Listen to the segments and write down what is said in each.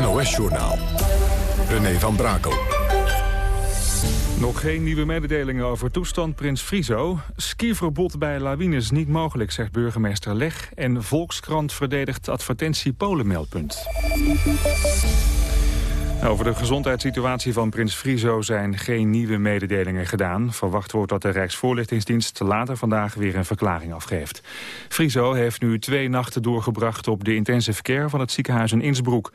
NOS-journaal. René van Brakel. Nog geen nieuwe mededelingen over toestand Prins Frizo. Skiverbod bij lawines niet mogelijk, zegt burgemeester Leg. En Volkskrant verdedigt advertentie Polenmeldpunt. Over de gezondheidssituatie van prins Friso zijn geen nieuwe mededelingen gedaan. Verwacht wordt dat de Rijksvoorlichtingsdienst later vandaag weer een verklaring afgeeft. Friso heeft nu twee nachten doorgebracht op de intensive care van het ziekenhuis in Innsbruck.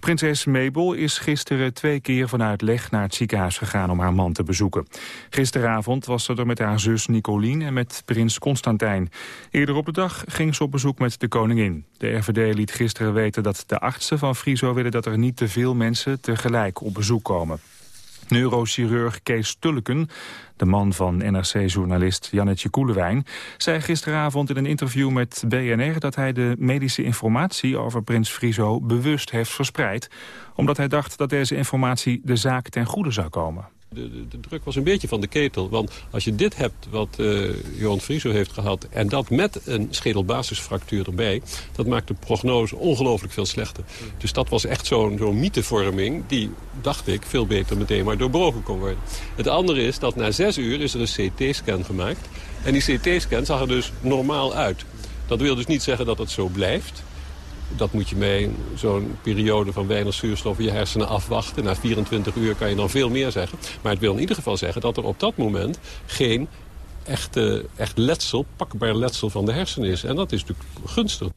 Prinses Mabel is gisteren twee keer vanuit Leg naar het ziekenhuis gegaan om haar man te bezoeken. Gisteravond was ze er met haar zus Nicolien en met prins Constantijn. Eerder op de dag ging ze op bezoek met de koningin. De RVD liet gisteren weten dat de artsen van Friso willen dat er niet te veel mensen tegelijk op bezoek komen. Neurochirurg Kees Tulleken, de man van NRC-journalist Jannetje Koelewijn... zei gisteravond in een interview met BNR dat hij de medische informatie over prins Friso bewust heeft verspreid... omdat hij dacht dat deze informatie de zaak ten goede zou komen. De, de, de, druk was een beetje van de ketel. Want als je dit hebt wat uh, Johan Frieso heeft gehad... en dat met een schedelbasisfractuur erbij... dat maakt de prognose ongelooflijk veel slechter. Dus dat was echt zo'n zo'n mythevorming... die, dacht ik, veel beter meteen maar doorbroken kon worden. Het andere is dat na zes uur is er een CT-scan gemaakt. En die CT-scan zag er dus normaal uit. Dat wil dus niet zeggen dat het zo blijft dat moet je mee zo'n periode van weinig zuurstof in je hersenen afwachten. Na 24 uur kan je dan veel meer zeggen. Maar het wil in ieder geval zeggen dat er op dat moment geen echte, echt letsel, pakbaar letsel van de hersenen is. En dat is natuurlijk gunstig.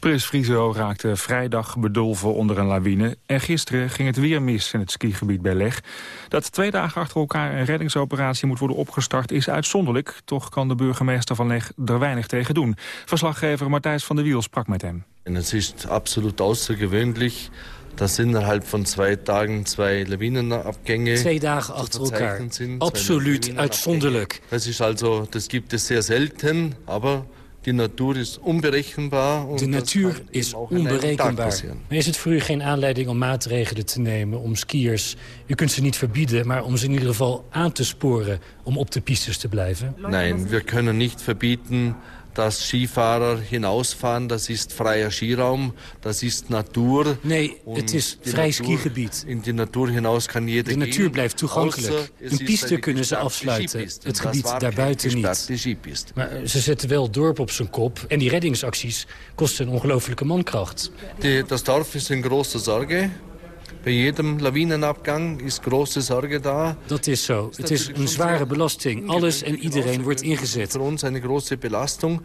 Prins Friso raakte vrijdag bedolven onder een lawine. En gisteren ging het weer mis in het skigebied bij Leg. Dat twee dagen achter elkaar een reddingsoperatie moet worden opgestart is uitzonderlijk. Toch kan de burgemeester van Leg er weinig tegen doen. Verslaggever Matthijs van der Wiel sprak met hem. En het is absoluut außergewöhnlich dat innerhalb van twee dagen twee Lawinenabgänge. Twee dagen achter elkaar. Absoluut uitzonderlijk. Dat is also, das gibt es sehr selten, aber die natuur is onberekenbaar. De natuur is onberekenbaar. Maar is het voor u geen aanleiding om maatregelen te nemen om skiers... u kunt ze niet verbieden, maar om ze in ieder geval aan te sporen... om op de pistes te blijven? Nee, we kunnen niet verbieden dass Skifahrer hinausfahren. Das ist freier Skiraum, das ist Natuur. Nee, het is vrij skigebied. In die natuur hinaus kan jeder De natuur blijft toegankelijk. Een piste kunnen ze afsluiten, het gebied daarbuiten niet. Maar eh, ze zetten wel het dorp op zijn kop. En die reddingsacties kosten een ongelofelijke mankracht. Dat dorp is een grote zorg. Bij jedem lawinenafgang is grote zorg daar. Dat is zo. Het is een zware belasting. Alles en iedereen wordt ingezet. Voor ons een grote belasting.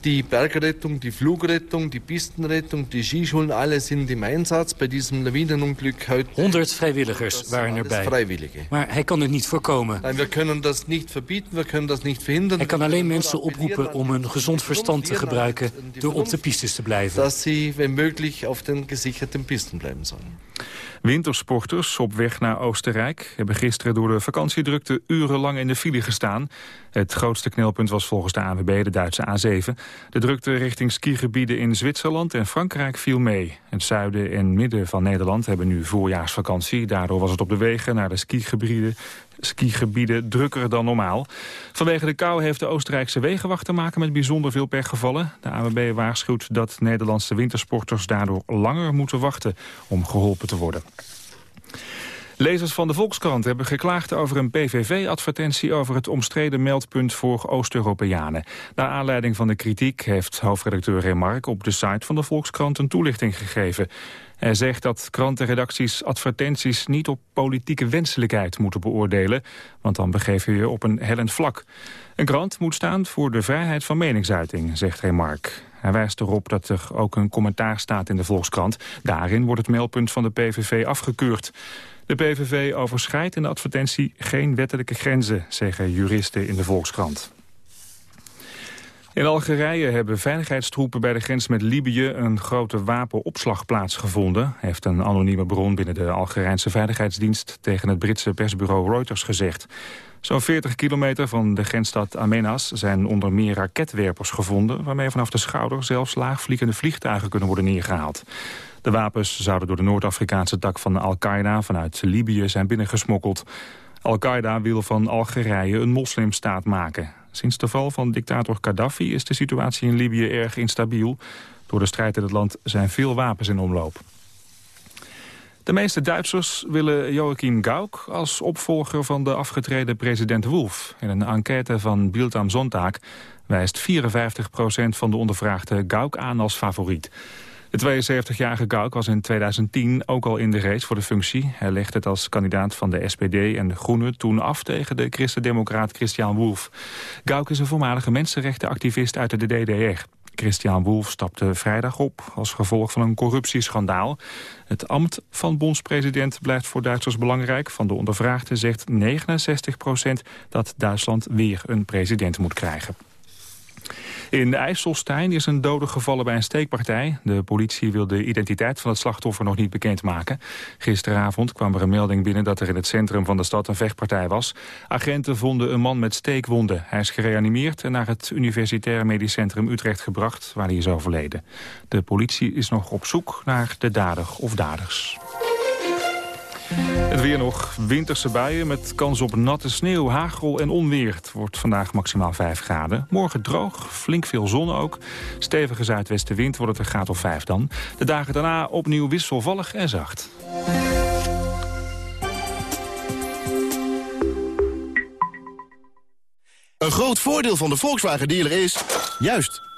Die Bergrettung, die Flugrettung, die Pistenrettung, die Skischulen, alle sind im Einsatz bij diesem Lawinenunglück heute. 100 vrijwilligers waren erbij. Vrijwillige. Maar hij kan het niet voorkomen. We kunnen dat niet verbieden, we kunnen dat niet verhinderen. Hij kan alleen mensen oproepen om hun gezond verstand te gebruiken door op de pistes te blijven. Dat ze, wenn möglich, op de gesicherten pisten blijven zullen. Wintersporters op weg naar Oostenrijk hebben gisteren door de vakantiedrukte urenlang in de file gestaan. Het grootste knelpunt was volgens de ANWB de Duitse A7. De drukte richting skigebieden in Zwitserland en Frankrijk viel mee. Het zuiden en midden van Nederland hebben nu voorjaarsvakantie. Daardoor was het op de wegen naar de skigebieden skigebieden drukker dan normaal. Vanwege de kou heeft de Oostenrijkse wegenwacht te maken met bijzonder veel pechgevallen. De AWB waarschuwt dat Nederlandse wintersporters daardoor langer moeten wachten om geholpen te worden. Lezers van de Volkskrant hebben geklaagd over een PVV-advertentie over het omstreden meldpunt voor Oost-Europeanen. Naar aanleiding van de kritiek heeft hoofdredacteur Remark op de site van de Volkskrant een toelichting gegeven. Hij zegt dat krantenredacties advertenties niet op politieke wenselijkheid moeten beoordelen, want dan begeven je op een hellend vlak. Een krant moet staan voor de vrijheid van meningsuiting, zegt Remark. Hij wijst erop dat er ook een commentaar staat in de Volkskrant. Daarin wordt het meldpunt van de PVV afgekeurd. De PVV overschrijdt in de advertentie geen wettelijke grenzen, zeggen juristen in de Volkskrant. In Algerije hebben veiligheidstroepen bij de grens met Libië een grote wapenopslagplaats gevonden, heeft een anonieme bron binnen de Algerijnse Veiligheidsdienst tegen het Britse persbureau Reuters gezegd. Zo'n 40 kilometer van de grensstad Amenas zijn onder meer raketwerpers gevonden... waarmee vanaf de schouder zelfs laagvliegende vliegtuigen kunnen worden neergehaald. De wapens zouden door de Noord-Afrikaanse tak van Al-Qaeda vanuit Libië zijn binnengesmokkeld. Al-Qaeda wil van Algerije een moslimstaat maken. Sinds de val van dictator Gaddafi is de situatie in Libië erg instabiel. Door de strijd in het land zijn veel wapens in omloop. De meeste Duitsers willen Joachim Gauck als opvolger van de afgetreden president Wolf. In een enquête van Bild am Sonntag wijst 54% van de ondervraagden Gauck aan als favoriet. De 72-jarige Gauck was in 2010 ook al in de race voor de functie. Hij legde het als kandidaat van de SPD en de Groenen toen af tegen de christendemocraat Christian Wolff. Gauck is een voormalige mensenrechtenactivist uit de DDR. Christian Wolff stapte vrijdag op als gevolg van een corruptieschandaal. Het ambt van bondspresident blijft voor Duitsers belangrijk. Van de ondervraagden zegt 69 procent dat Duitsland weer een president moet krijgen. In IJsselstein is een dode gevallen bij een steekpartij. De politie wil de identiteit van het slachtoffer nog niet bekendmaken. Gisteravond kwam er een melding binnen dat er in het centrum van de stad een vechtpartij was. Agenten vonden een man met steekwonden. Hij is gereanimeerd en naar het Universitair Medisch Centrum Utrecht gebracht, waar hij is overleden. De politie is nog op zoek naar de dader of daders. Het weer nog winterse buien met kans op natte sneeuw, hagel en onweer. Het wordt vandaag maximaal 5 graden. Morgen droog, flink veel zon ook. Stevige zuidwestenwind wordt het een graad of 5 dan. De dagen daarna opnieuw wisselvallig en zacht. Een groot voordeel van de Volkswagen dealer is... juist,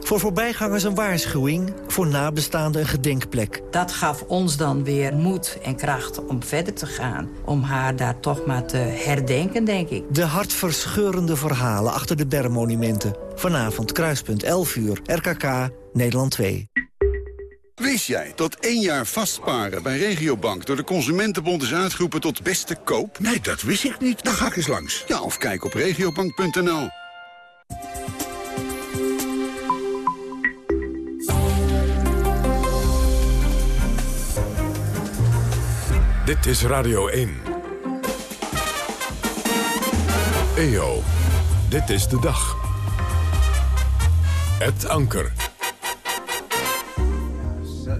Voor voorbijgangers een waarschuwing, voor nabestaanden een gedenkplek. Dat gaf ons dan weer moed en kracht om verder te gaan. Om haar daar toch maar te herdenken, denk ik. De hartverscheurende verhalen achter de bermmonumenten. Vanavond Kruispunt 11 uur, RKK, Nederland 2. Wist jij dat één jaar vastparen bij Regiobank door de Consumentenbond is uitgeroepen tot beste koop? Nee, dat wist ik niet. Dan ga ik eens langs. Ja, of kijk op regiobank.nl. Dit is Radio 1. EO, dit is de dag. Het Anker.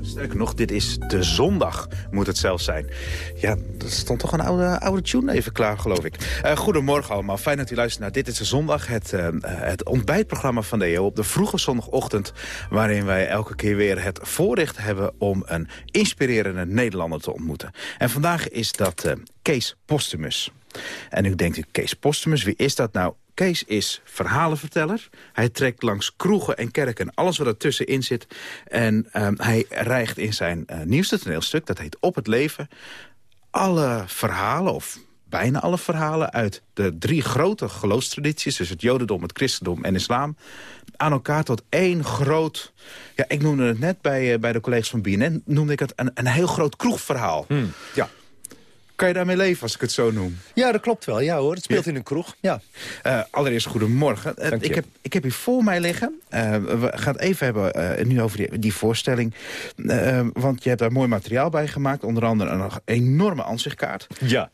Sterker nog, dit is de zondag, moet het zelfs zijn. Ja, er stond toch een oude, oude tune even klaar, geloof ik. Uh, goedemorgen allemaal, fijn dat u luistert naar Dit is de Zondag... het, uh, het ontbijtprogramma van de EO op de vroege zondagochtend... waarin wij elke keer weer het voorrecht hebben... om een inspirerende Nederlander te ontmoeten. En vandaag is dat uh, Kees Postumus. En nu denkt u, Kees Postumus, wie is dat nou? Kees is verhalenverteller. Hij trekt langs kroegen en kerken alles wat ertussenin zit. En um, hij rijgt in zijn uh, nieuwste toneelstuk, dat heet Op het Leven... alle verhalen, of bijna alle verhalen... uit de drie grote geloofstradities, dus het jodendom, het christendom en islam... aan elkaar tot één groot... Ja, ik noemde het net bij, uh, bij de collega's van BNN... noemde ik het een, een heel groot kroegverhaal. Hmm. Ja, kan je daarmee leven als ik het zo noem? Ja, dat klopt wel. Ja hoor, het speelt ja. in een kroeg. Ja. Uh, allereerst goedemorgen. Uh, ik, heb, ik heb hier voor mij liggen. Uh, we gaan het even hebben nu over die, die voorstelling. want je hebt daar mooi materiaal bij gemaakt. Onder andere een enorme ansichtkaart. Ja.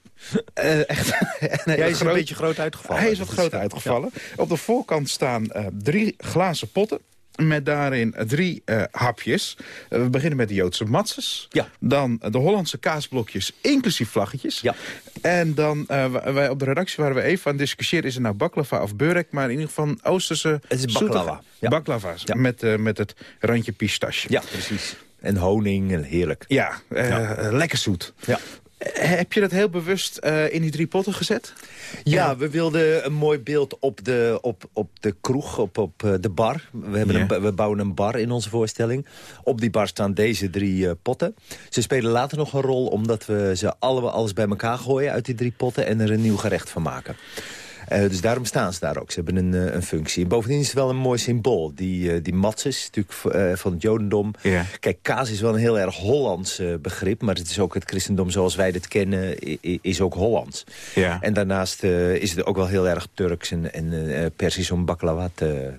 echt, hij is groot, een beetje groot uitgevallen. Hij is wat groot uitgevallen. Ja. Op de voorkant staan drie glazen potten. Met daarin drie uh, hapjes. Uh, we beginnen met de Joodse matzes. Ja. Dan de Hollandse kaasblokjes, inclusief vlaggetjes. Ja. En dan, uh, wij op de redactie waren we even aan het discussiëren... is het nou baklava of burek, maar in ieder geval Oosterse... Het is baklava. Ja. Baklava's, ja. met, met het randje pistache. Ja, precies. En honing, en heerlijk. Ja, ja. lekker zoet. Ja. Heb je dat heel bewust uh, in die drie potten gezet? Ja, ja, we wilden een mooi beeld op de, op, op de kroeg, op, op de bar. We, hebben een, we bouwen een bar in onze voorstelling. Op die bar staan deze drie uh, potten. Ze spelen later nog een rol omdat we ze allemaal alles bij elkaar gooien uit die drie potten... en er een nieuw gerecht van maken. Dus daarom staan ze daar ook. Ze hebben een, een functie. En bovendien is het wel een mooi symbool. Die, die matzes, natuurlijk van het jodendom. Kijk, kaas is wel een heel erg Hollands begrip. Maar het is ook het christendom zoals wij dit kennen, is ook Hollands. Ja. En daarnaast is het ook wel heel erg Turks en, en Persisch om baklava te,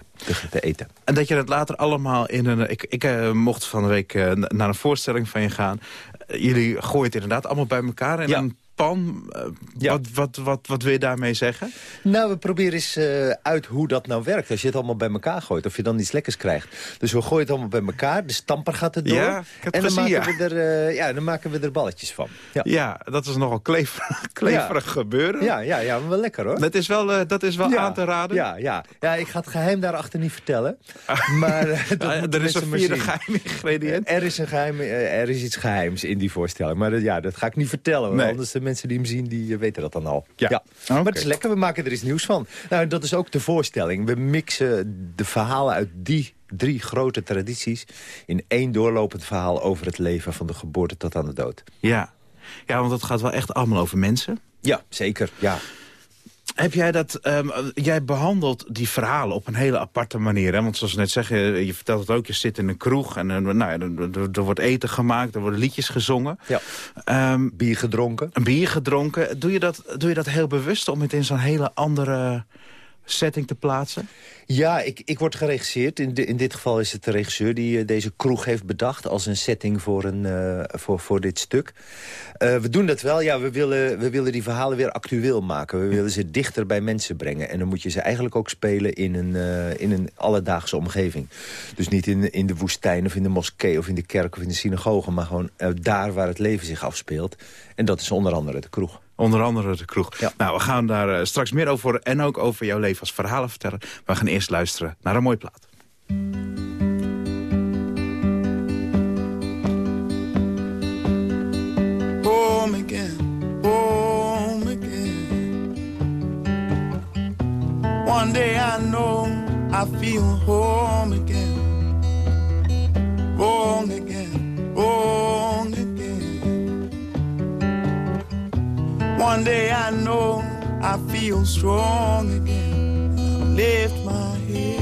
te, eten. En dat je dat later allemaal in een... Ik, ik uh, mocht van de week uh, naar een voorstelling van je gaan. Uh, jullie gooien het inderdaad allemaal bij elkaar in een pan. Uh, wat, wat, wat, wat wil je daarmee zeggen? Nou, we proberen eens uh, uit hoe dat nou werkt. Als je het allemaal bij elkaar gooit. Of je dan iets lekkers krijgt. Dus we gooien het allemaal bij elkaar. De stamper gaat er door. Ja, en dan, gezien, maken we er, uh, ja, dan maken we er balletjes van. Ja, ja dat is nogal kleverig, kleverig gebeuren. Ja, ja, ja, maar wel lekker hoor. Dat is wel, dat is wel aan te raden. Ja, ja. ja, ik ga het geheim daarachter niet vertellen. maar er is een vierde geheim ingrediënt. Er is, een geheim, er is iets geheims in die voorstelling. Maar dat, ja, dat ga ik niet vertellen. Nee. Anders de mensen die hem zien, die eh, weten dat dan al. Ja. ja. Maar het is lekker, we maken er iets nieuws van. Nou, dat is ook de voorstelling. We mixen de verhalen uit die drie grote tradities... in één doorlopend verhaal over het leven van de geboorte tot aan de dood. Ja, ja want het gaat wel echt allemaal over mensen. Ja, zeker. Ja. Heb jij dat, um, jij behandelt die verhalen op een hele aparte manier. Hè? Want zoals we net zeggen, je vertelt het ook, je zit in een kroeg... en uh, nou ja, er, er, wordt eten gemaakt, er worden liedjes gezongen. Ja. Um, bier gedronken. Bier gedronken. Doe je dat, doe je dat heel bewust om het in zo'n hele andere setting te plaatsen? Ja, ik, ik word geregisseerd. In, in dit geval is het de regisseur die uh, deze kroeg heeft bedacht... als een setting voor, een, uh, voor, voor dit stuk. Uh, we doen dat wel. Ja, we willen, we willen die verhalen weer actueel maken. We willen ze dichter bij mensen brengen. En dan moet je ze eigenlijk ook spelen in een, in een alledaagse omgeving. Dus niet in, in de woestijn of in de moskee of in de kerk of in de synagoge... maar gewoon daar waar het leven zich afspeelt. En dat is onder andere de kroeg. Onder andere de kroeg. Ja. Nou, we gaan daar uh, straks meer over en ook over jouw leven als verhalen vertellen. We gaan eerst luisteren naar een mooie plaat. Home again, home again. One day I know I feel home again. Wrong again, wrong again. One day I know I feel strong again. Lift my head.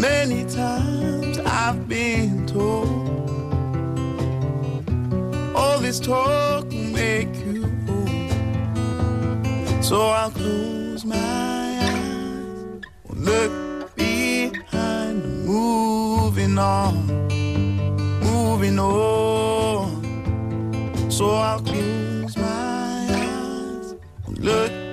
Many times I've been told all this talk will make you old. So I'll close my eyes, look behind, moving on moving on. So I'll close my eyes, look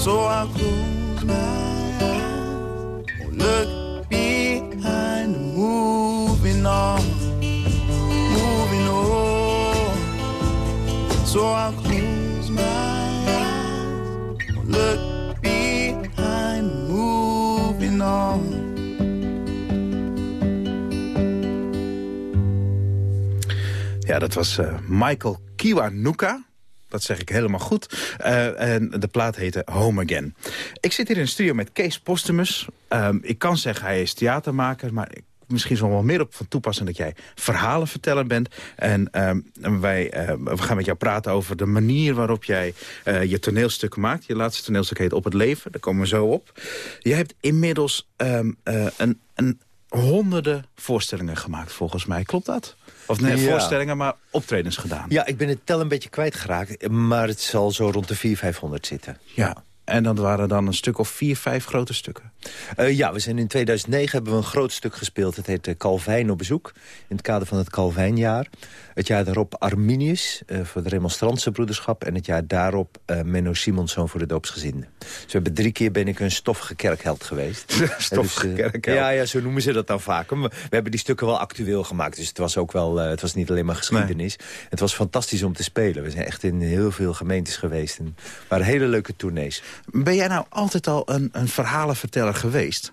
So I close my eyes, look behind, moving on, moving on. So I close my eyes, look behind, moving on. Ja, dat was uh, Michael Kiwanuka. Dat zeg ik helemaal goed. Uh, en de plaat heette Home Again. Ik zit hier in de studio met Kees Postumus. Um, ik kan zeggen hij is theatermaker, maar misschien zo wel meer op van toepassing dat jij verhalen vertellen bent. En um, wij uh, we gaan met jou praten over de manier waarop jij uh, je toneelstukken maakt. Je laatste toneelstuk heet Op het Leven, daar komen we zo op. Je hebt inmiddels uh, een, een honderden voorstellingen gemaakt, volgens mij. Klopt dat? Of nee, ja. voorstellingen, maar optredens gedaan. Ja, ik ben het tel een beetje kwijtgeraakt. Maar het zal zo rond de 400, 500 zitten. Ja, en dat waren dan een stuk of vier, vijf grote stukken? Uh, ja, we zijn in 2009 hebben we een groot stuk gespeeld. Het heet Calvijn op bezoek, in het kader van het Calvijnjaar. Het jaar daarop Arminius, uh, voor de remonstrantse broederschap. En het jaar daarop uh, Menno Simonszoon voor de doopsgezinden. Dus we hebben drie keer ben ik een stoffige kerkheld geweest. stoffige dus, kerkheld? Ja, ja, zo noemen ze dat dan vaak. We hebben die stukken wel actueel gemaakt. Dus het was ook wel, het was niet alleen maar geschiedenis. Nee. Het was fantastisch om te spelen. We zijn echt in heel veel gemeentes geweest. En waren hele leuke tournees. Ben jij nou altijd al een, een verhalenverteller geweest?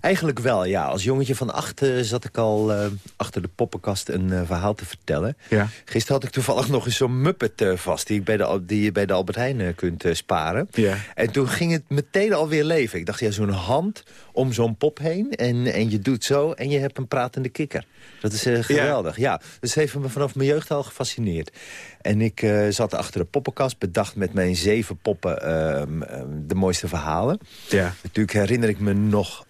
Eigenlijk wel, ja. Als jongetje van acht uh, zat ik al uh, achter de poppenkast een uh, verhaal te vertellen. Ja. Gisteren had ik toevallig nog eens zo'n Muppet vast... die, ik bij de, die je bij de Albert Heijn kunt sparen. Ja. En toen ging het meteen alweer leven. Ik dacht, ja, zo'n hand om zo'n pop heen en, en je doet zo... en je hebt een pratende kikker. Dat is geweldig, ja. ja. Dus heeft me vanaf mijn jeugd al gefascineerd. En ik zat achter de poppenkast, bedacht met mijn zeven poppen de mooiste verhalen. Ja. Natuurlijk herinner ik me nog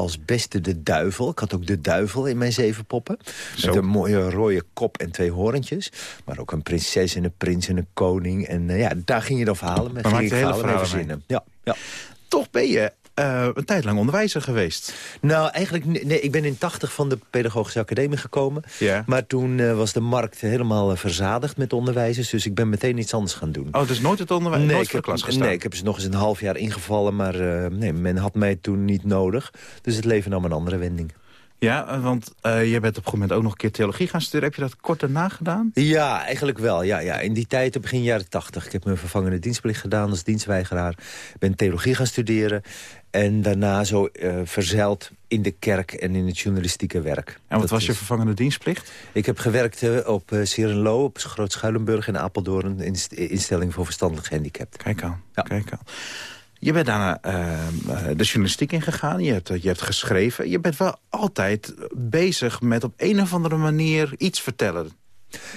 als beste de duivel. Ik had ook de duivel in mijn zeven poppen. Zo. Met een mooie rode kop en twee horentjes. Maar ook een prinses en een prins en een koning. En uh, ja, daar ging je dan verhalen met. Maar ging hele verhalen verzinnen. Ja, ja. Toch ben je uh, een tijd lang onderwijzer geweest. Nou, eigenlijk, nee, ik ben in 80 van de Pedagogische Academie gekomen. Ja. Maar toen uh, was de markt helemaal uh, verzadigd met onderwijzers. Dus ik ben meteen iets anders gaan doen. Oh, dus nooit het onderwijs, nee, nooit voor de klas gestaan? Nee, ik heb ze nog eens een half jaar ingevallen. Maar nee, men had mij toen niet nodig. Dus het leven nam een andere wending. Ja, want uh, je bent op een gegeven moment ook nog een keer theologie gaan studeren. Heb je dat kort daarna gedaan? Ja, eigenlijk wel. Ja, ja. In die tijd, begin jaren tachtig. Ik heb mijn vervangende dienstplicht gedaan als dienstweigeraar. Ben theologie gaan studeren. En daarna zo uh, verzeild in de kerk en in het journalistieke werk. En wat dat was je vervangende dienstplicht? Ik heb gewerkt uh, op uh, Sierenlo, op Groot Schuilenburg in Apeldoorn... in instelling voor verstandelijk gehandicapt. Kijk aan, ja. kijk aan. Je bent daarna uh, de journalistiek ingegaan, je hebt, je hebt geschreven. Je bent wel altijd bezig met op een of andere manier iets vertellen.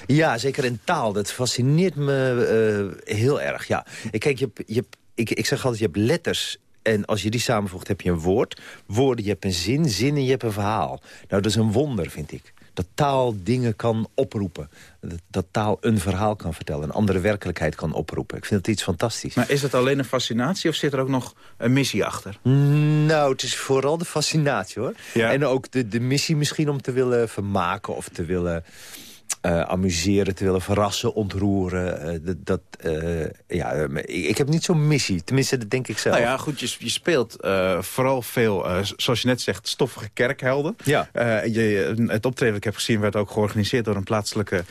Ja, zeker in taal. Dat fascineert me uh, heel erg. Ja. Kijk, je, je, ik, ik zeg altijd, je hebt letters en als je die samenvoegt, heb je een woord. Woorden, je hebt een zin. Zinnen, je hebt een verhaal. Nou, dat is een wonder, vind ik. Dat taal dingen kan oproepen. Dat, dat, taal een verhaal kan vertellen. Een andere werkelijkheid kan oproepen. Ik vind het iets fantastisch. Maar is het alleen een fascinatie of zit er ook nog een missie achter? Nou, het is vooral de fascinatie, hoor. Ja. En ook de, de missie misschien om te willen vermaken of te willen uh, amuseren, te willen verrassen, ontroeren. Uh, dat, dat uh, ja, ik heb niet zo'n missie. Tenminste, dat denk ik zelf. Nou ja, goed, je, je speelt vooral veel, zoals je net zegt, stoffige kerkhelden. Ja. Je, het optreden dat ik heb gezien werd ook georganiseerd door een plaatselijke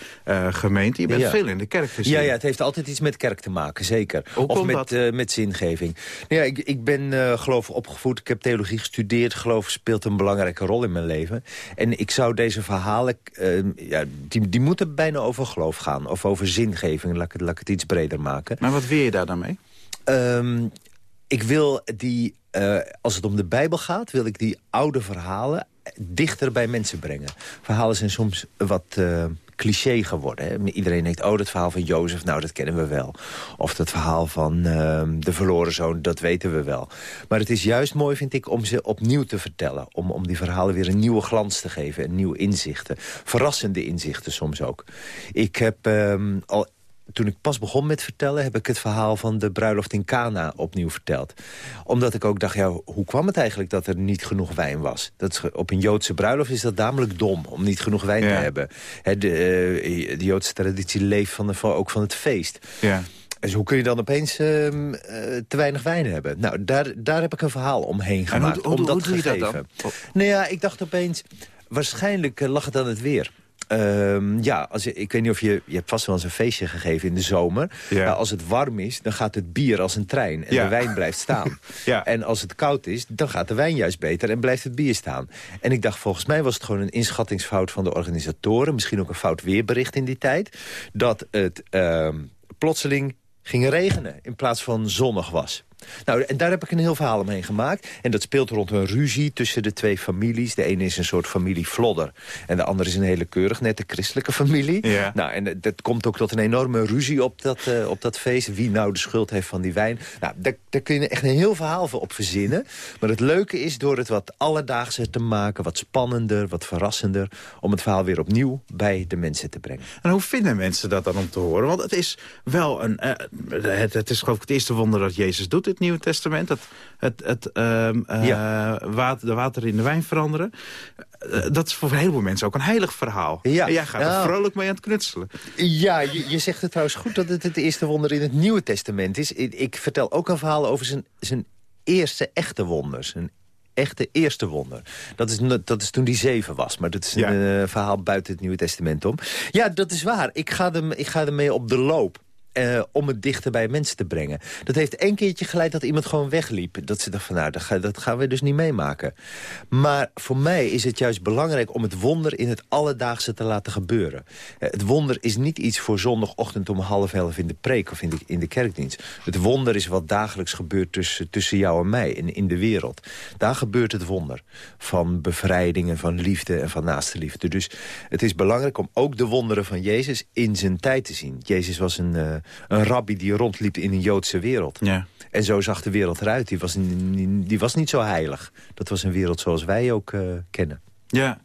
gemeente. Je bent ja. veel in de kerk te zien. Ja, ja, het heeft altijd iets met kerk te maken, zeker. Hoe of met, met zingeving. Nou ja, ik, ik ben geloof opgevoed, ik heb theologie gestudeerd. Geloof speelt een belangrijke rol in mijn leven. En ik zou deze verhalen, ja, die, die moeten bijna over geloof gaan. Of over zingeving, laat ik, laat ik het iets breder maken. Maar wat wil je daar dan mee? Um, ik wil die, uh, als het om de Bijbel gaat... wil ik die oude verhalen dichter bij mensen brengen. Verhalen zijn soms wat... Uh, cliché geworden. Hè? Iedereen denkt, oh, dat verhaal van Jozef, nou, dat kennen we wel. Of dat verhaal van uh, de verloren zoon, dat weten we wel. Maar het is juist mooi, vind ik, om ze opnieuw te vertellen. Om, om die verhalen weer een nieuwe glans te geven. Een nieuwe inzichten. Verrassende inzichten soms ook. Ik heb um, al toen ik pas begon met vertellen... heb ik het verhaal van de bruiloft in Cana opnieuw verteld. Omdat ik ook dacht, ja, hoe kwam het eigenlijk dat er niet genoeg wijn was? Dat is, op een Joodse bruiloft is dat namelijk dom, om niet genoeg wijn ja. te hebben. He, de, uh, de, Joodse traditie leeft van de, ook van het feest. Ja. Dus hoe kun je dan opeens ehm, eh, te weinig wijn hebben? Nou, daar, daar heb ik een verhaal omheen gemaakt. hoe, om dat hoe doe je dat dan? Nou ja, ik dacht opeens, waarschijnlijk eh, lag het aan het weer. Ehm, ja, als ik weet niet of je... Je hebt vast wel eens een feestje gegeven in de zomer. Ja. Nou, als het warm is, dan gaat het bier als een trein. En de wijn blijft staan. ja. En als het koud is, dan gaat de wijn juist beter... en blijft het bier staan. En ik dacht, volgens mij was het gewoon een inschattingsfout van de organisatoren. Misschien ook een fout weerbericht in die tijd. Dat het uh, plotseling ging regenen in plaats van zonnig was. Nou, en daar heb ik een heel verhaal omheen gemaakt. En dat speelt rond een ruzie tussen de twee families. De ene is een soort familie Vlodder. En de andere is een hele keurig nette christelijke familie. Ja. Nou, en eh, dat komt ook tot een enorme ruzie op dat, uh, op dat feest. Wie nou de schuld heeft van die wijn. Nou, daar, daar kun je echt een heel verhaal op verzinnen. Maar het leuke is door het wat alledaagser te maken... wat spannender, wat verrassender... om het verhaal weer opnieuw bij de mensen te brengen. En hoe vinden mensen dat dan om te horen? Want het is wel een... Uh, het, het is geloof ik het eerste wonder dat Jezus doet het Nieuwe Testament. Het, het, het um, water, de water in de wijn veranderen. Uh, dat is voor een heleboel mensen ook een heilig verhaal. Ja. En jij gaat er vrolijk mee aan het knutselen. Ja, je, je, zegt het trouwens goed dat het het eerste wonder in het Nieuwe Testament is. Ik, ik vertel ook een verhaal over zijn, zijn eerste echte wonders. Zijn echte eerste wonder. Dat is, dat is toen die zeven was. Maar dat is een uh, verhaal buiten het Nieuwe Testament om. Ja, dat is waar. Ik ga, hem, ik ga ermee op de loop. Uh, om het dichter bij mensen te brengen. Dat heeft één keertje geleid dat iemand gewoon wegliep. Dat ze dacht van nou, dat, gaan we dus niet meemaken. Maar voor mij is het juist belangrijk om het wonder in het alledaagse te laten gebeuren. Uh, het wonder is niet iets voor zondagochtend om half elf in de preek of in de, in de kerkdienst. Het wonder is wat dagelijks gebeurt tussen, tussen jou en mij en in de wereld. Daar gebeurt het wonder. Van bevrijding en van liefde en van naaste liefde. Dus het is belangrijk om ook de wonderen van Jezus in zijn tijd te zien. Jezus was een... Uh, een rabbi die rondliep in een Joodse wereld. Ja. En zo zag de wereld eruit. Die was, die was niet zo heilig. Dat was een wereld zoals wij ook uh, kennen. Ja.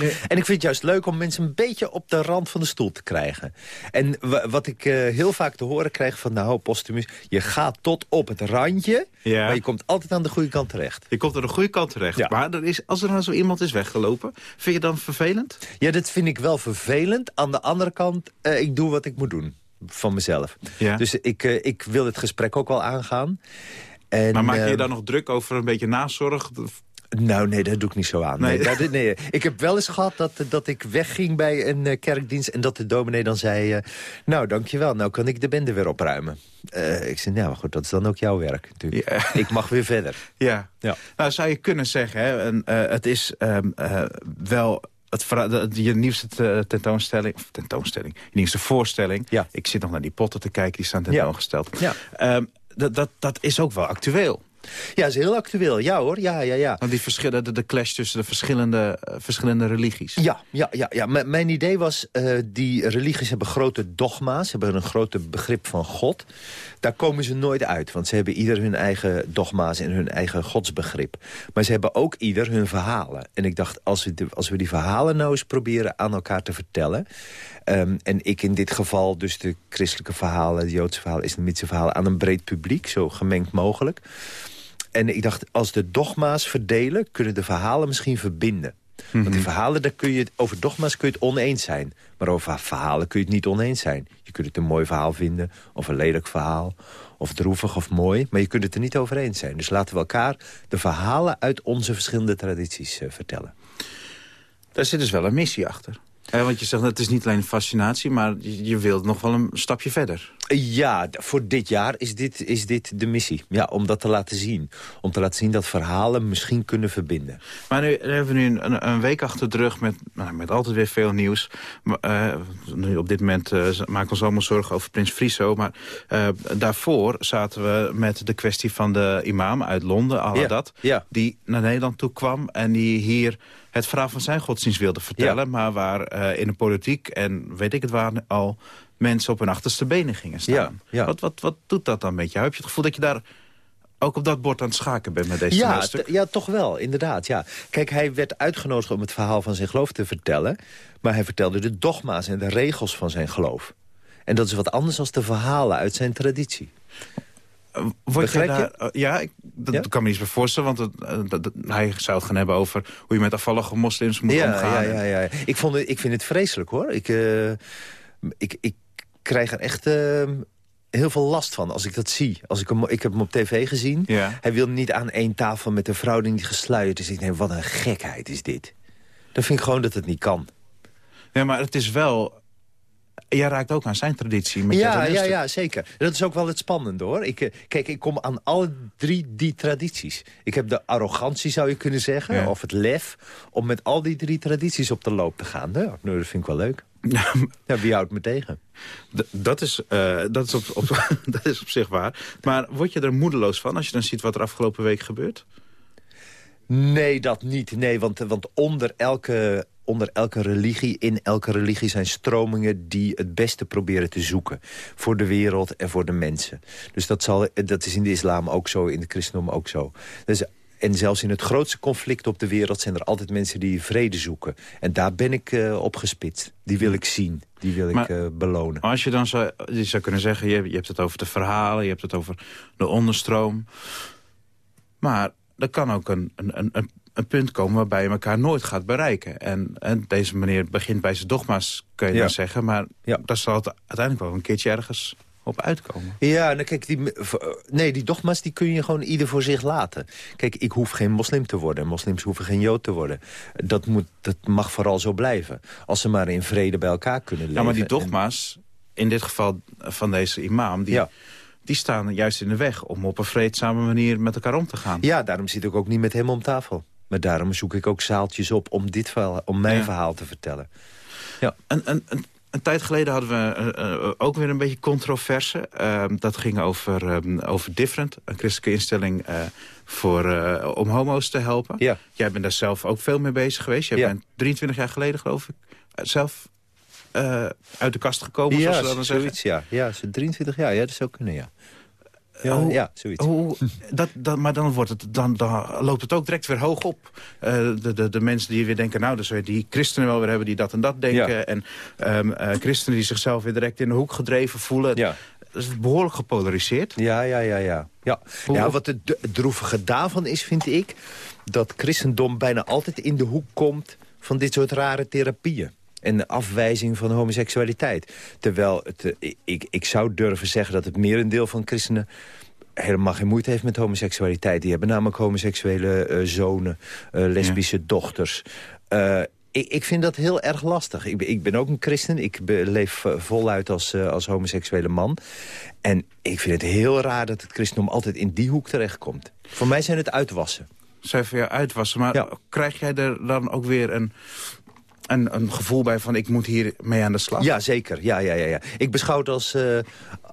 En ik vind het juist leuk om mensen een beetje op de rand van de stoel te krijgen. En wat ik uh, heel vaak te horen krijg van... nou, postumus, je gaat tot op het randje... Ja. maar je komt altijd aan de goede kant terecht. Je komt aan de goede kant terecht. Ja. Maar er is, als er nou zo iemand is weggelopen... vind je dan vervelend? Ja, dat vind ik wel vervelend. Aan de andere kant, uh, ik doe wat ik moet doen van mezelf. Ja. Dus ik, uh, ik wil het gesprek ook wel aangaan. En, maar maak je je ehm, dan nog druk over een beetje nazorg? Nou, nee, dat doe ik niet zo aan. Nee. nee, nee. Ik heb wel eens gehad dat, dat ik wegging bij een uh, kerkdienst... en dat de dominee dan zei... Uh, nou, dankjewel, nou kan ik de bende weer opruimen. Uh, ik zei, nou goed, dat is dan ook jouw werk natuurlijk. Ja. Ik mag weer verder. Ja. ja. Nou, zou je kunnen zeggen, hè, en, het is um, wel het, je nieuwste tentoonstelling, of tentoonstelling, je nieuwste voorstelling. Ja. Ik zit nog naar die potten te kijken, die staan tentoongesteld. Ja. Um, dat, dat, dat is ook wel actueel. Ja, is heel actueel. Ja hoor, ja, ja, ja. Want die verschillen, de, de clash tussen de verschillende, uh, verschillende religies. Ja, ja, ja, ja. M mijn idee was, uh, die religies hebben grote dogma's. hebben een grote begrip van God. Daar komen ze nooit uit, want ze hebben ieder hun eigen dogma's en hun eigen godsbegrip. Maar ze hebben ook ieder hun verhalen. En ik dacht, als we, als we die verhalen nou eens proberen aan elkaar te vertellen... Um, en ik in dit geval dus de christelijke verhalen, de Joodse verhalen, islamitische verhalen... aan een breed publiek, zo gemengd mogelijk en ik dacht, als de dogma's verdelen... kunnen de verhalen misschien verbinden. Want die mhm. verhalen, daar kun je, over dogma's kun je het oneens zijn. Maar over verhalen kun je het niet oneens zijn. Je kunt het een mooi verhaal vinden, of een lelijk verhaal... of droevig of mooi, maar je kunt het er niet over eens zijn. Dus laten we elkaar de verhalen uit onze verschillende tradities uh, vertellen. Daar zit dus wel een missie achter. Ja, want je zegt, het is niet alleen fascinatie, maar je wilt nog wel een stapje verder. Ja, voor dit jaar is dit, is dit de missie. Ja, om dat te laten zien. Om te laten zien dat verhalen misschien kunnen verbinden. Maar nu hebben we nu een, een week achter de rug met, nou, met altijd weer veel nieuws. Uh, nu op dit moment uh, maken we ons allemaal zorgen over Prins Friso. Maar uh, daarvoor zaten we met de kwestie van de imam uit Londen, Aladat. Ja, ja. Die naar Nederland toe kwam en die hier het verhaal van zijn godsdienst wilde vertellen... maar waar uh, in de politiek en weet ik het waar al mensen op hun achterste benen gingen staan. Ja, Wat, wat, wat doet dat dan met jou? Heb je het gevoel dat je daar ook op dat bord aan het schaken bent met deze ja, Ja, toch wel, inderdaad. Ja. Kijk, hij werd uitgenodigd om het verhaal van zijn geloof te vertellen... maar hij vertelde de dogma's en de regels van zijn geloof. En dat is wat anders dan de verhalen uit zijn traditie. Word je daar, uh, ja, ik, dat kan me niet meer voorstellen. Want het, hij zou het gaan hebben over hoe je met afvallige moslims moet ja, omgaan. Ja, ja, ja. Ik, vond het, ik vind het vreselijk hoor. Ik, uh, ik, ik krijg er echt uh, heel veel last van als ik dat zie. Als ik, hem, ik heb hem op tv gezien. Ja. Hij wil niet aan één tafel met een vrouw die niet gesluierd is. Ik denk, wat een gekheid is dit. Dan vind ik gewoon dat het niet kan. Ja, maar het is wel... Jij raakt ook aan zijn traditie. Met ja, ja, ja, zeker. Dat is ook wel het spannende, hoor. Ik, eh, kijk, ik kom aan alle drie die tradities. Ik heb de arrogantie, zou je kunnen zeggen, of het lef... om met al die drie tradities op de loop te gaan. Nou dat vind ik wel leuk. Ja, wie houdt me tegen? dat, is, uh, dat, is op, op dat is op zich waar. Maar word je er moedeloos van als je dan ziet wat er afgelopen week gebeurt? Nee, dat niet. Nee, want, want onder elke onder elke religie, in elke religie zijn stromingen die het beste proberen te zoeken. Voor de wereld en voor de mensen. Dus dat, zal, dat is in de islam ook zo, in de christendom ook zo. Dus en zelfs in het grootste conflict op de wereld zijn er altijd mensen die vrede zoeken. En daar ben ik uh, op gespitst. Die wil ik zien. Die wil ik uh, belonen. Als je dan zou, je zou kunnen zeggen, je, je hebt het over de verhalen, je hebt het over de onderstroom. Maar er kan ook een, een, een, een punt komen waarbij je elkaar nooit gaat bereiken. En, en deze meneer begint bij zijn dogma's, kun je dan zeggen. Maar ja. dat zal uiteindelijk wel een keertje ergens op uitkomen. Ja, nou kijk, die, nee, die dogma's die kun je gewoon ieder voor zich laten. Kijk, ik hoef geen moslim te worden. Moslims hoeven geen jood te worden. Dat, moet, dat mag vooral zo blijven. Als ze maar in vrede bij elkaar kunnen leven. Ja, maar die dogma's, in dit geval van deze imam... die, die staan juist in de weg om op een vreedzame manier met elkaar om te gaan. Ja, daarom zit ik ook niet met hem om tafel. Maar daarom zoek ik ook zaaltjes op om, dit verhaal, om mijn verhaal te vertellen. Ja. En, en, een tijd geleden hadden we uh, ook weer een beetje controverse. Uh, dat ging over, um, over Different, een christelijke instelling uh, voor, om homo's te helpen. Ja. Jij bent daar zelf ook veel mee bezig geweest. Jij bent 23 jaar geleden, geloof ik, zelf uit de kast gekomen. Ja, zoals ze dan zoiets, ja. Ja, 23 jaar, ja, dat zou kunnen, ja. Ja, ja zoiets. Dat, dat, maar dan, wordt het, dan, dan loopt het ook direct weer hoog op. Uh, de, de, de mensen die weer denken, nou, dus die christenen wel weer hebben die dat en dat denken. Ja. En um, uh, christenen die zichzelf weer direct in de hoek gedreven voelen. Ja. Dat is behoorlijk gepolariseerd. Ja, ja, ja, ja. Ja, ja wat het droevige daarvan is, vind ik... dat christendom bijna altijd in de hoek komt van dit soort rare therapieën en de afwijzing van homoseksualiteit. Terwijl het, ik, ik zou durven zeggen dat het merendeel van christenen helemaal geen moeite heeft met homoseksualiteit. Die hebben namelijk homoseksuele uh, zonen, uh, lesbische ja. dochters. Uh, ik, ik, vind dat heel erg lastig. Ik ben, ik ben ook een christen. Ik leef voluit als, als homoseksuele man. En ik vind het heel raar dat het christendom altijd in die hoek terechtkomt. Voor mij zijn het uitwassen. Zijn voor jou uitwassen. Maar ja. krijg jij er dan ook weer een een, een gevoel bij van ik moet hier mee aan de slag? Ja, zeker. Ja, ja, ja, ja. Ik beschouw het als... Uh,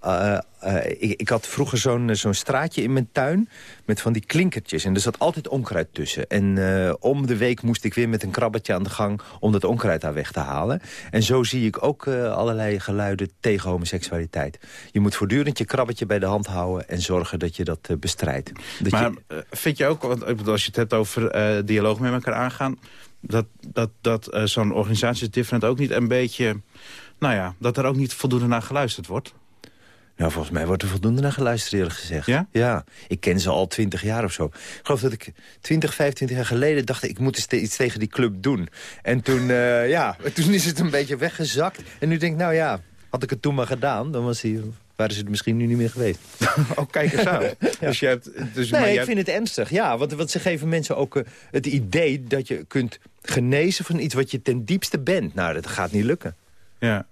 uh, uh, ik, ik, had vroeger zo'n zo'n straatje in mijn tuin met van die klinkertjes. En er zat altijd onkruid tussen. En om de week moest ik weer met een krabbetje aan de gang... om dat onkruid daar weg te halen. En zo zie ik ook allerlei geluiden tegen homoseksualiteit. Je moet voortdurend je krabbetje bij de hand houden... en zorgen dat je dat bestrijdt. Dat maar je... vind je ook, want als je het hebt over dialoog met elkaar aangaan dat, dat, dat uh, zo'n organisatie Different ook niet een beetje... nou ja, dat er ook niet voldoende naar geluisterd wordt? Nou, volgens mij wordt er voldoende naar geluisterd, eerlijk gezegd. Ja? Ja, ik ken ze al twintig jaar of zo. Ik geloof dat ik 20, 25 jaar geleden dacht... ik moet eens iets tegen die club doen. En toen, uh, ja, toen is het een beetje weggezakt. En nu denk ik, nou ja, had ik het toen maar gedaan... dan was hij waren ze er misschien nu niet meer geweest. oh, kijk eens aan. ja. dus je hebt, dus, nee, maar ik vind het ernstig. Ja, want, want ze geven mensen ook uh, het idee dat je kunt genezen van iets wat je ten diepste bent. Nou, dat gaat niet lukken. Ja.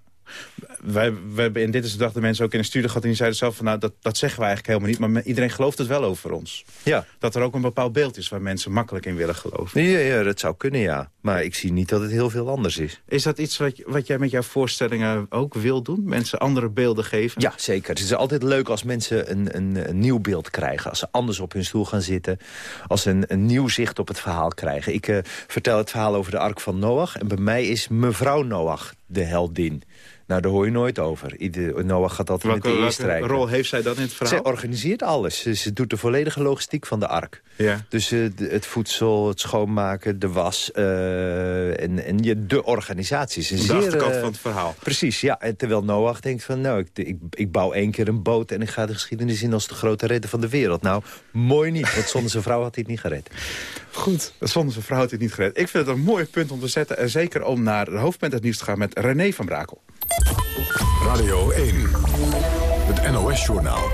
Wij, wij in Dit is de Dag de mensen ook in een studie gehad... en die zeiden zelf van, nou, dat, dat zeggen we eigenlijk helemaal niet... maar iedereen gelooft het wel over ons. Ja. Dat er ook een bepaald beeld is waar mensen makkelijk in willen geloven. Ja, ja dat zou kunnen, ja. Maar ik zie niet dat het heel veel anders is. Is dat iets wat, wat jij met jouw voorstellingen ook wil doen? Mensen andere beelden geven? Ja, zeker. Het is altijd leuk als mensen een, een, een nieuw beeld krijgen. Als ze anders op hun stoel gaan zitten. Als ze een, een nieuw zicht op het verhaal krijgen. Ik uh, vertel het verhaal over de ark van Noach. En bij mij is mevrouw Noach de heldin. Nou, daar hoor je nooit over. Ieder, Noah gaat altijd welke, met de eerste Welke rol heeft zij dan in het verhaal? Zij organiseert alles. Ze, ze doet de volledige logistiek van de ark. Ja. Dus uh, de, het voedsel, het schoonmaken, de was uh, en, en je, de organisatie. De zeer, achterkant uh, van het verhaal. Precies, ja. En terwijl Noach denkt van, nou, ik, ik, ik, bouw één keer een boot... en ik ga de geschiedenis in als de grote redder van de wereld. Nou, mooi niet, want zonder zijn vrouw had hij het niet gered. Goed, zonder zijn vrouw had hij het niet gered. Ik vind het een mooi punt om te zetten. En zeker om naar de hoofdpunt het nieuws te gaan met René van Brakel. Radio 1, het NOS-journaal.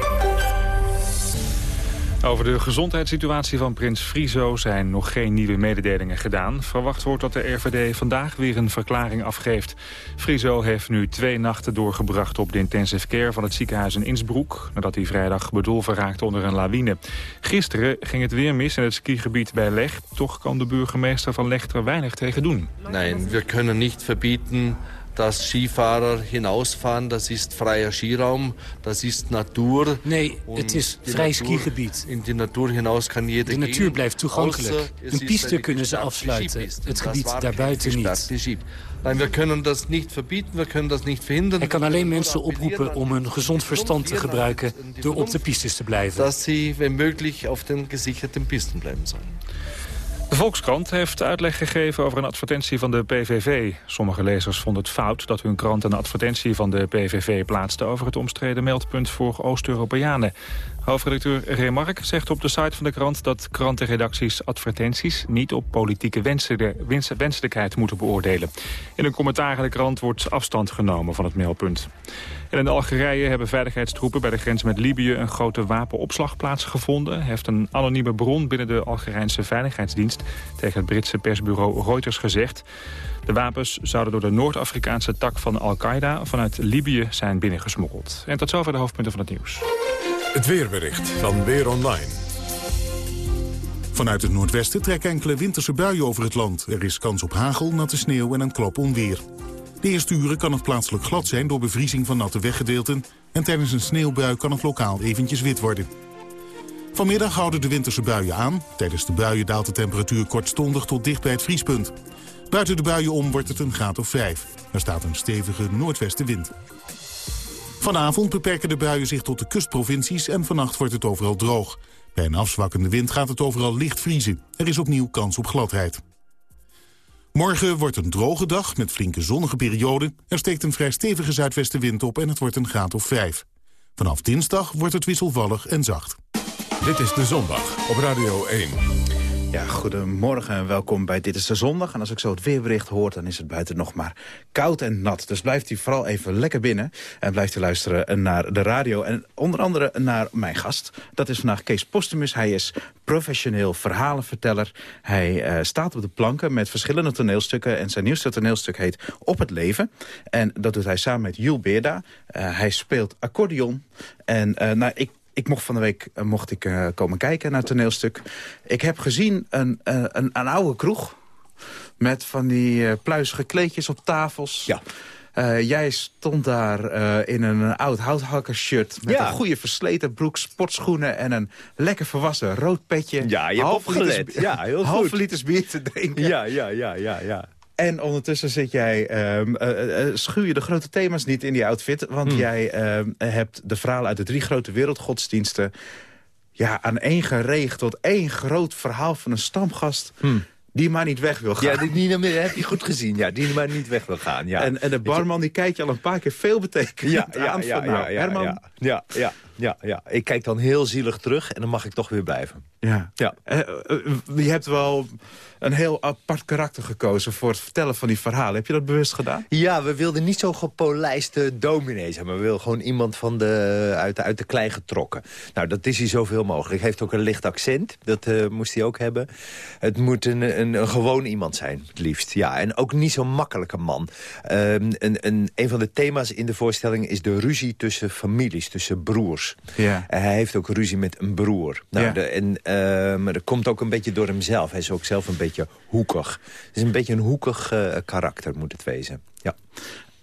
Over de gezondheidssituatie van prins Friso zijn nog geen nieuwe mededelingen gedaan. Verwacht wordt dat de RVD vandaag weer een verklaring afgeeft. Friso heeft nu twee nachten doorgebracht op de intensive care van het ziekenhuis in Innsbruck... nadat hij vrijdag bedolven raakte onder een lawine. Gisteren ging het weer mis in het skigebied bij Leg. Toch kan de burgemeester van Leg er weinig tegen doen. Nee, we kunnen niet verbieden dass Skifahrer hinausfahren. Das ist freier Skiraum, das ist Natuur. Nee, het is vrij skigebied. In de natuur hinaus kan jeder De natuur blijft toegankelijk. Een piste kunnen ze afsluiten. Het gebied daarbuiten niet. We kunnen dat niet verbieden, we kunnen dat niet verhinderen. Hij kan alleen mensen oproepen om hun gezond verstand te gebruiken... door op de pistes te blijven. Dat ze, wenn möglich, op de gesicherte pisten blijven zullen. De Volkskrant heeft uitleg gegeven over een advertentie van de PVV. Sommige lezers vonden het fout dat hun krant een advertentie van de PVV plaatste... over het omstreden meldpunt voor Oost-Europeanen. Hoofdredacteur Remark zegt op de site van de krant... dat krantenredacties advertenties niet op politieke wenselijkheid moeten beoordelen. In een commentaar in de krant wordt afstand genomen van het meldpunt. En in Algerije hebben veiligheidstroepen bij de grens met Libië... een grote wapenopslagplaats gevonden. Heeft een anonieme bron binnen de Algerijnse Veiligheidsdienst... tegen het Britse persbureau Reuters gezegd. De wapens zouden door de Noord-Afrikaanse tak van Al-Qaeda... vanuit Libië zijn binnengesmokkeld. En tot zover de hoofdpunten van het nieuws. Het weerbericht van Weer Online. Vanuit het noordwesten trekken enkele winterse buien over het land. Er is kans op hagel, natte sneeuw en een klap onweer. De eerste uren kan het plaatselijk glad zijn door bevriezing van natte weggedeelten... en tijdens een sneeuwbui kan het lokaal eventjes wit worden. Vanmiddag houden de winterse buien aan. Tijdens de buien daalt de temperatuur kortstondig tot dicht bij het vriespunt. Buiten de buien om wordt het een graad of 5. Er staat een stevige noordwestenwind. Vanavond beperken de buien zich tot de kustprovincies en vannacht wordt het overal droog. Bij een afzwakkende wind gaat het overal licht vriezen. Er is opnieuw kans op gladheid. Morgen wordt een droge dag met flinke zonnige perioden. Er steekt een vrij stevige zuidwestenwind op en het wordt een graad of 5. Vanaf dinsdag wordt het wisselvallig en zacht. Dit is De Zondag op Radio 1. Ja, goedemorgen en welkom bij Dit is de Zondag. En als ik zo het weerbericht hoor, dan is het buiten nog maar koud en nat. Dus blijft u vooral even lekker binnen en blijft u luisteren naar de radio. En onder andere naar mijn gast. Dat is vandaag Kees Postumus. Hij is professioneel verhalenverteller. Hij uh, staat op de planken met verschillende toneelstukken. En zijn nieuwste toneelstuk heet Op het Leven. En dat doet hij samen met Jules Beerda. Uh, hij speelt accordeon. En uh, nou, ik ik mocht van de week uh, mocht ik, uh, komen kijken naar het toneelstuk. Ik heb gezien een, uh, een, een, oude kroeg met van die pluizige kleedjes op tafels. Ja. jij stond daar in een oud houthakkershirt... met ja. een goede versleten broek, sportschoenen... en een lekker verwassen rood petje. Ja, je hebt opgelet. Ja, heel goed. Halve liters bier te drinken. Ja, ja, ja, ja, ja. En ondertussen zit jij, um, uh, schuw je de grote thema's niet in die outfit. Want hmm. jij um, hebt de verhalen uit de drie grote wereldgodsdiensten... ja, aan één gereegd tot één groot verhaal van een stamgast... Hmm. Die maar niet weg wil gaan. Ja, die, die, heb je goed gezien. Ja, die maar niet weg wil gaan. Ja. En, en de barman die kijkt je al een paar keer veel betekent ja, ja, aan ja, van, nou, ja, Herman. Ja, ja, ja, ja, ik kijk dan heel zielig terug en dan mag ik toch weer blijven. Ja. ja. Uh, uh, je hebt wel een heel apart karakter gekozen voor het vertellen van die verhalen. Heb je dat bewust gedaan? Ja, we wilden niet zo'n gepolijste dominee zijn. Maar we wilden gewoon iemand van de, uit, de, uit de klei getrokken. Nou, dat is hij zoveel mogelijk. Hij heeft ook een licht accent. Dat uh, moest hij ook hebben. Het moet een, een, een, gewoon iemand zijn, het liefst. Ja, en ook niet zo'n makkelijke man. Um, een, een, een van de thema's in de voorstelling is de ruzie tussen families, tussen broers. Ja. En hij heeft ook ruzie met een broer. Nou, ja. de, en, uh, maar dat komt ook een beetje door hemzelf. Hij is ook zelf een beetje hoekig. Het is een beetje een hoekig uh, karakter, moet het wezen. Ja.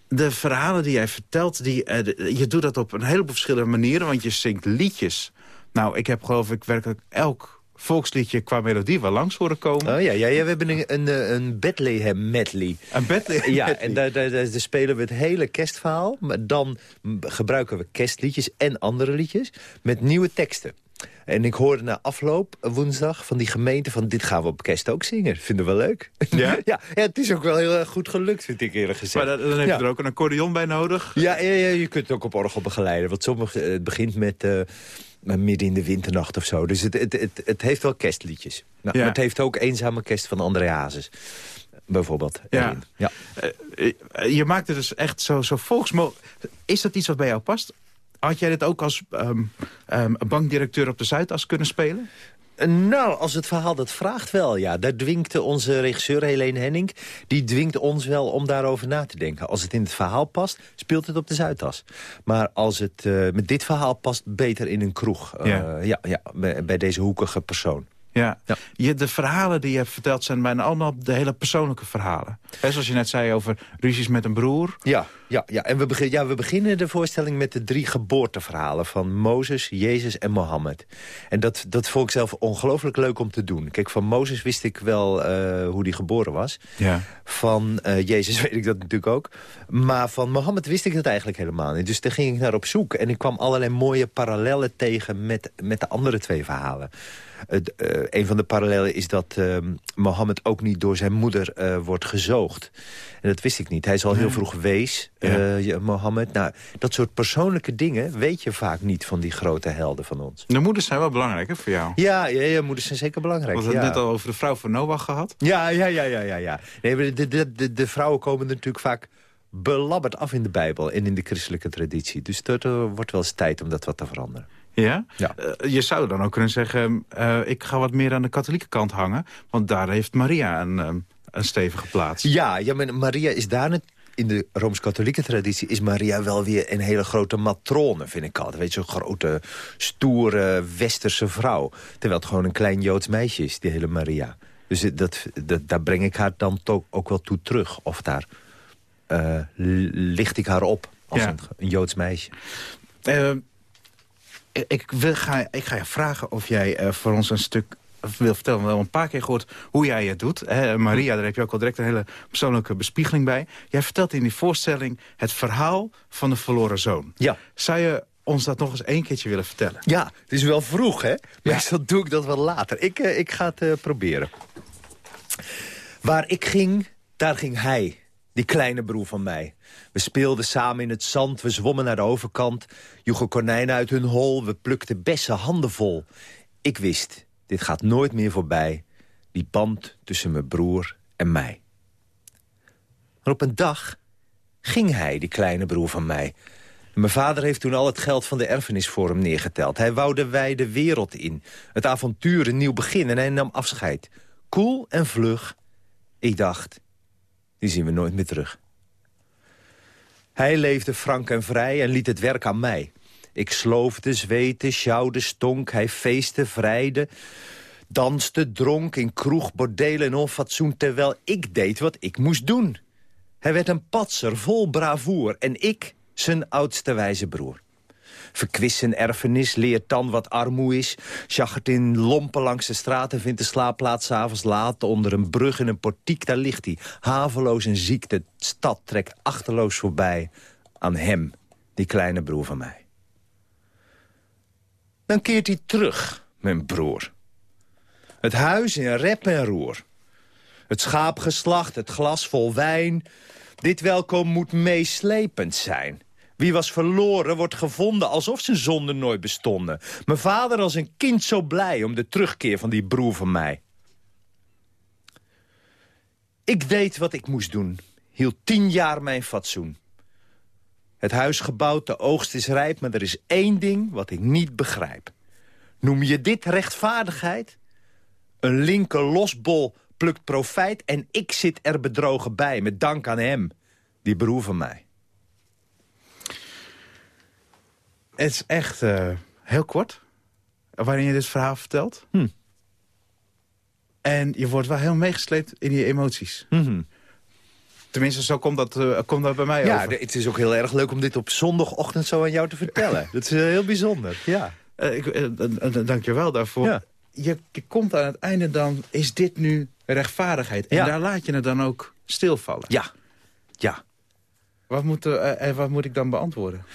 De verhalen die jij vertelt, die, uh, de, je doet dat op een heleboel verschillende manieren... want je zingt liedjes. Nou, ik heb geloof ik werkelijk elk volksliedje qua melodie wel langs horen komen. Oh ja, ja, ja we hebben een, een, een Bethlehem medley. Een Bethlehem Ja, en daar, daar, daar, spelen we het hele kerstverhaal. Maar dan gebruiken we kerstliedjes en andere liedjes met nieuwe teksten. En ik hoorde na afloop woensdag van die gemeente van... dit gaan we op kerst ook zingen. Vinden we leuk. Ja? ja, ja, het is ook wel heel erg goed gelukt, vind ik eerlijk gezegd. Maar dan, dan heb je ja. er ook een accordeon bij nodig? Ja, ja, ja, je kunt het ook op orgel begeleiden. Want sommige, het begint met... Uh, midden in de winternacht of zo. Dus het, het, het, het heeft wel kerstliedjes. Nou, ja. Maar het heeft ook Eenzame Kerst van André Hazes. Bijvoorbeeld. Ja. ja. Uh, je maakt het dus echt zo, zo volksmo... Is dat iets wat bij jou past? had jij dit ook als um, um, bankdirecteur op de Zuidas kunnen spelen? Nou, als het verhaal dat vraagt wel, ja. Daar dwingt onze regisseur Helene Henning... die dwingt ons wel om daarover na te denken. Als het in het verhaal past, speelt het op de Zuidas. Maar als het uh, met dit verhaal past, beter in een kroeg. Uh, ja. ja, ja bij, bij deze hoekige persoon. Ja. ja. Je, de verhalen die je hebt verteld zijn bijna allemaal de hele persoonlijke verhalen. He, zoals je net zei over ruzies met een broer. Ja, ja, ja. en we, begin, ja, we beginnen de voorstelling met de drie geboorteverhalen... van Mozes, Jezus en Mohammed. En dat, dat vond ik zelf ongelooflijk leuk om te doen. Kijk, van Mozes wist ik wel uh, hoe die geboren was. Ja. Van uh, Jezus weet ik dat natuurlijk ook. Maar van Mohammed wist ik dat eigenlijk helemaal niet. Dus daar ging ik naar op zoek. En ik kwam allerlei mooie parallellen tegen met, met de andere twee verhalen. Uh, een van de parallellen is dat uh, Mohammed ook niet door zijn moeder uh, wordt gezoogd. En dat wist ik niet. Hij is al heel vroeg wees, ja. Mohammed. Nou, dat soort persoonlijke dingen weet je vaak niet van die grote helden van ons. De moeders zijn wel belangrijk hè, voor jou. Ja, ja, ja moeders zijn zeker belangrijk. We hadden het net al over de vrouw van Noach gehad. Ja, ja, ja, ja. ja, ja. Nee, de, de, de, de vrouwen komen er natuurlijk vaak belabberd af in de Bijbel en in de christelijke traditie. Dus het wordt wel eens tijd om dat wat te veranderen. Ja? ja. Uh, je zou dan ook kunnen zeggen, uh, ik ga wat meer aan de katholieke kant hangen. Want daar heeft Maria een, um, een stevige plaats. Ja, ja maar Maria is daar in de Rooms-Katholieke traditie... is Maria wel weer een hele grote matrone, vind ik altijd. Weet je, zo'n grote, stoere, westerse vrouw. Terwijl het gewoon een klein Joods meisje is, die hele Maria. Dus dat, dat, daar breng ik haar dan toch ook wel toe terug. Of daar uh, licht ik haar op als ja. een, een Joods meisje. Uh, ik, wil, ga, ik ga je vragen of jij uh, voor ons een stuk wil vertellen. We hebben een paar keer gehoord hoe jij het doet. Hè? Maria, daar heb je ook al direct een hele persoonlijke bespiegeling bij. Jij vertelt in die voorstelling het verhaal van de verloren zoon. Ja. Zou je ons dat nog eens één keertje willen vertellen? Ja, het is wel vroeg, hè? Meestal ja. doe ik dat wel later. Ik, uh, ik ga het uh, proberen. Waar ik ging, daar ging hij. Die kleine broer van mij. We speelden samen in het zand, we zwommen naar de overkant... joegen konijnen uit hun hol, we plukten bessen handenvol. Ik wist, dit gaat nooit meer voorbij. Die band tussen mijn broer en mij. Maar op een dag ging hij, die kleine broer van mij. Mijn vader heeft toen al het geld van de erfenis voor hem neergeteld. Hij wou de wereld in. Het avontuur een nieuw begin en hij nam afscheid. Koel en vlug. Ik dacht, die zien we nooit meer terug. Hij leefde frank en vrij en liet het werk aan mij. Ik sloofde, zweette, sjouwde, stonk, hij feestte, vrijde... danste, dronk in kroeg, bordelen en onfatsoen... terwijl ik deed wat ik moest doen. Hij werd een patser, vol bravoer... en ik zijn oudste wijze broer. Verkwist zijn erfenis, leert dan wat armoe is. Schaggert in lompen langs de straten, vindt de slaapplaats avonds laat. Onder een brug in een portiek, daar ligt hij. Haveloos en ziek, de stad trekt achterloos voorbij. Aan hem, die kleine broer van mij. Dan keert hij terug, mijn broer. Het huis in rep en roer. Het schaapgeslacht, het glas vol wijn. Dit welkom moet meeslepend zijn. Wie was verloren wordt gevonden alsof zijn zonden nooit bestonden. Mijn vader als een kind zo blij om de terugkeer van die broer van mij. Ik deed wat ik moest doen. Hield tien jaar mijn fatsoen. Het huis gebouwd, de oogst is rijp, maar er is één ding wat ik niet begrijp. Noem je dit rechtvaardigheid? Een linker losbol plukt profijt en ik zit er bedrogen bij, met dank aan hem, die broer van mij. Het is echt uh, heel kort, waarin je dit verhaal vertelt. Hm. En je wordt wel heel meegesleept in je emoties. Mm -hmm. Tenminste, zo komt dat, uh, komt dat bij mij ja, over. Ja, het is ook heel erg leuk om dit op zondagochtend zo aan jou te vertellen. dat is uh, heel bijzonder, ja. Uh, ik, dank je wel daarvoor. Ja. Je, je, komt aan het einde dan, is dit nu rechtvaardigheid? En ja. daar laat je het dan ook stilvallen. Ja, ja. Wat moet, wat moet ik dan beantwoorden?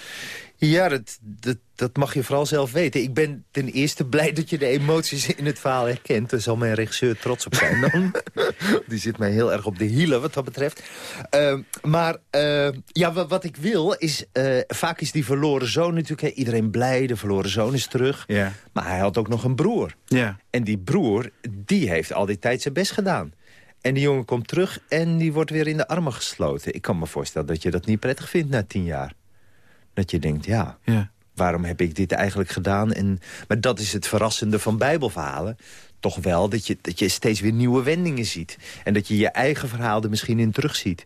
Ja, dat, dat, dat, mag je vooral zelf weten. Ik ben ten eerste blij dat je de emoties in het verhaal herkent. Daar zal mijn regisseur trots op zijn dan. Die zit mij heel erg op de hielen wat dat betreft. Uh, maar uh, ja, wat, wat, ik wil is... Uh, vaak is die verloren zoon natuurlijk... Hè, iedereen blij, de verloren zoon is terug. Ja. Maar hij had ook nog een broer. Ja. En die broer, die heeft al die tijd zijn best gedaan. En die jongen komt terug en die wordt weer in de armen gesloten. Ik kan me voorstellen dat je dat niet prettig vindt na tien jaar. Dat je denkt, ja, ja. waarom heb ik dit eigenlijk gedaan? En, maar dat is het verrassende van bijbelverhalen toch wel dat je, dat je steeds weer nieuwe wendingen ziet. En dat je je eigen verhaal er misschien in terugziet.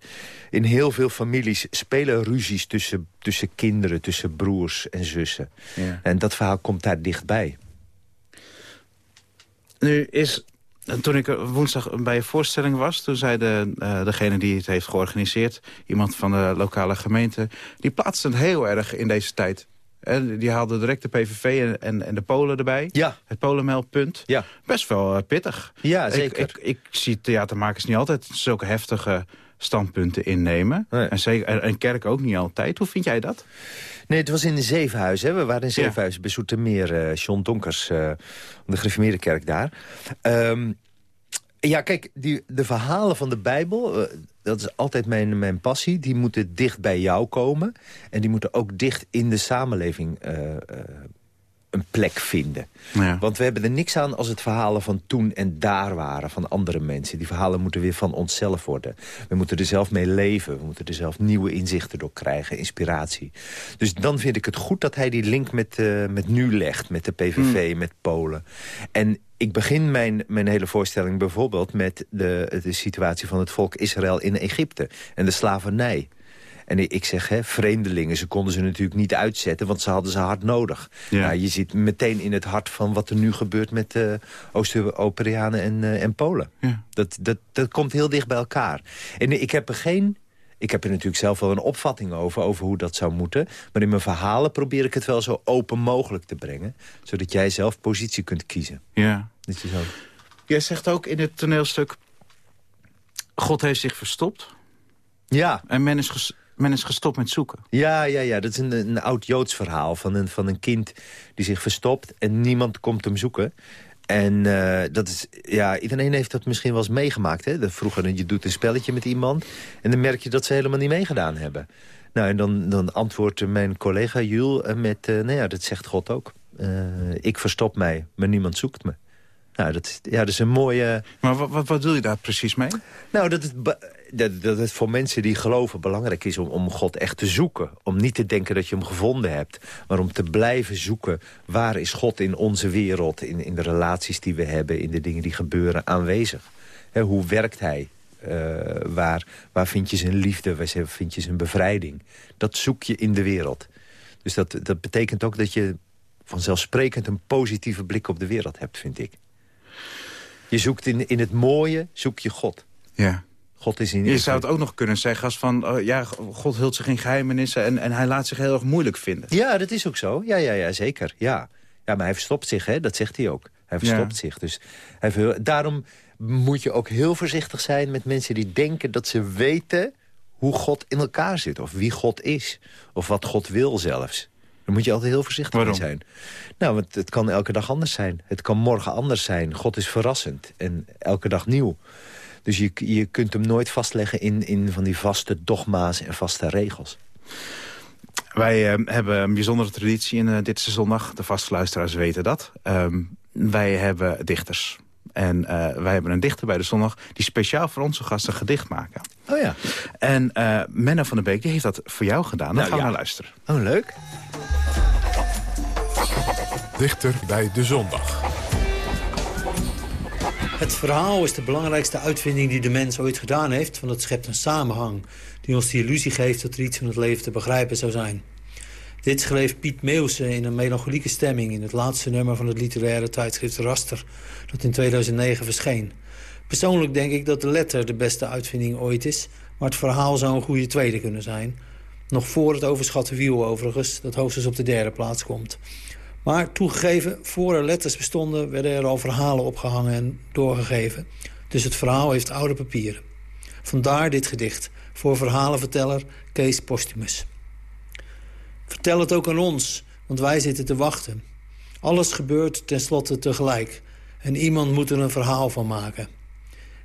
In heel veel families spelen ruzies tussen, tussen kinderen, tussen broers en zussen. Ja. En dat verhaal komt daar dichtbij. Nu is toen ik woensdag bij je voorstelling was... toen zei de, uh, degene die het heeft georganiseerd... iemand van de lokale gemeente... die plaatste het heel erg in deze tijd. En die haalde direct de PVV en, en, en de Polen erbij. Ja. Het Polenmeldpunt. Ja. Best wel uh, pittig. Ja, zeker. Ik, ik, ik, zie theatermakers niet altijd zulke heftige standpunten innemen. Nee. En, zeker, en, kerk ook niet altijd. Hoe vind jij dat? Nee, het was in Zevenhuis. Hè. We waren in Zevenhuis ja. bij Zoetermeer. Uh, John Donkers, uh, de gereformeerde kerk daar. Um, ja, kijk, die, de verhalen van de Bijbel, uh, dat is altijd mijn, mijn passie. Die moeten dicht bij jou komen. En die moeten ook dicht in de samenleving uh, een plek vinden. Ja. Want we hebben er niks aan als het verhalen van toen en daar waren... van andere mensen. Die verhalen moeten weer van onszelf worden. We moeten er zelf mee leven. We moeten er zelf nieuwe inzichten door krijgen, inspiratie. Dus dan vind ik het goed dat hij die link met, uh, met nu legt. Met de PVV, mm. met Polen. En ik begin mijn, mijn hele voorstelling bijvoorbeeld... met de, de situatie van het volk Israël in Egypte. En de slavernij. En ik zeg, hè, vreemdelingen, ze konden ze natuurlijk niet uitzetten... want ze hadden ze hard nodig. Ja. Nou, je zit meteen in het hart van wat er nu gebeurt... met uh, Oost-Europeanen en, uh, en Polen. Ja. Dat, dat, dat komt heel dicht bij elkaar. En ik heb er geen... Ik heb er natuurlijk zelf wel een opvatting over, over hoe dat zou moeten. Maar in mijn verhalen probeer ik het wel zo open mogelijk te brengen. Zodat jij zelf positie kunt kiezen. Ja. Dat je zo... Jij zegt ook in het toneelstuk... God heeft zich verstopt. Ja. En men is, men is gestopt met zoeken. Ja, ja, ja. dat is een, een oud-Joods verhaal van een, van een kind die zich verstopt... en niemand komt hem zoeken. En uh, dat is, ja, iedereen heeft dat misschien wel eens meegemaakt. Hè? Vroeger, je doet een spelletje met iemand... en dan merk je dat ze helemaal niet meegedaan hebben. Nou, en dan, dan antwoordt mijn collega Jules met... Uh, nou ja, dat zegt God ook. Ik verstop mij, maar niemand zoekt me. Nou, dat is, ja, dat is een mooie... Maar wat, wat, wat wil je daar precies mee? Nou, dat het, dat, dat het voor mensen die geloven belangrijk is om, om God echt te zoeken. Om niet te denken dat je hem gevonden hebt. Maar om te blijven zoeken, waar is God in onze wereld? In, in de relaties die we hebben, in de dingen die gebeuren, aanwezig. He, hoe werkt hij? Uh, waar, waar vind je zijn liefde? Waar vind je zijn bevrijding? Dat zoek je in de wereld. Dus dat, dat betekent ook dat je vanzelfsprekend een positieve blik op de wereld hebt, vind ik. Je zoekt in, in het mooie, zoek je God. Ja. God is in je zou het ook nog kunnen zeggen als van... Oh, ja, God hult zich in geheimenissen en, en hij laat zich heel erg moeilijk vinden. Ja, dat is ook zo. Ja, ja, ja zeker. Ja. ja, maar hij verstopt zich, hè? dat zegt hij ook. Hij verstopt ja. zich. Dus hij daarom moet je ook heel voorzichtig zijn met mensen die denken dat ze weten hoe God in elkaar zit. Of wie God is. Of wat God wil zelfs. Daar moet je altijd heel voorzichtig Waarom? mee zijn. Nou, want het kan elke dag anders zijn. Het kan morgen anders zijn. God is verrassend. En elke dag nieuw. Dus je, je kunt hem nooit vastleggen in, in van die vaste dogma's en vaste regels. Wij uh, hebben een bijzondere traditie in uh, dit zondag. De vaste luisteraars weten dat. Um, wij hebben dichters. En uh, wij hebben een dichter bij de zondag die speciaal voor onze gasten gedicht maken. Oh ja. En Menno van der Beek die heeft dat voor jou gedaan. Dan nou, gaan we ja. naar luisteren. Oh, leuk. Dichter bij de zondag. Het verhaal is de belangrijkste uitvinding die de mens ooit gedaan heeft... want het schept een samenhang die ons de illusie geeft... dat er iets van het leven te begrijpen zou zijn. Dit schreef Piet Meeuwse in een melancholieke stemming... in het laatste nummer van het literaire tijdschrift Raster... dat in 2009 verscheen. Persoonlijk denk ik dat de letter de beste uitvinding ooit is... maar het verhaal zou een goede tweede kunnen zijn. Nog voor het overschatte wiel overigens, dat hoogstens op de derde plaats komt... Maar toegegeven, voor er letters bestonden... werden er al verhalen opgehangen en doorgegeven. Dus het verhaal heeft oude papieren. Vandaar dit gedicht voor verhalenverteller Kees Postumus. Vertel het ook aan ons, want wij zitten te wachten. Alles gebeurt tenslotte tegelijk. En iemand moet er een verhaal van maken.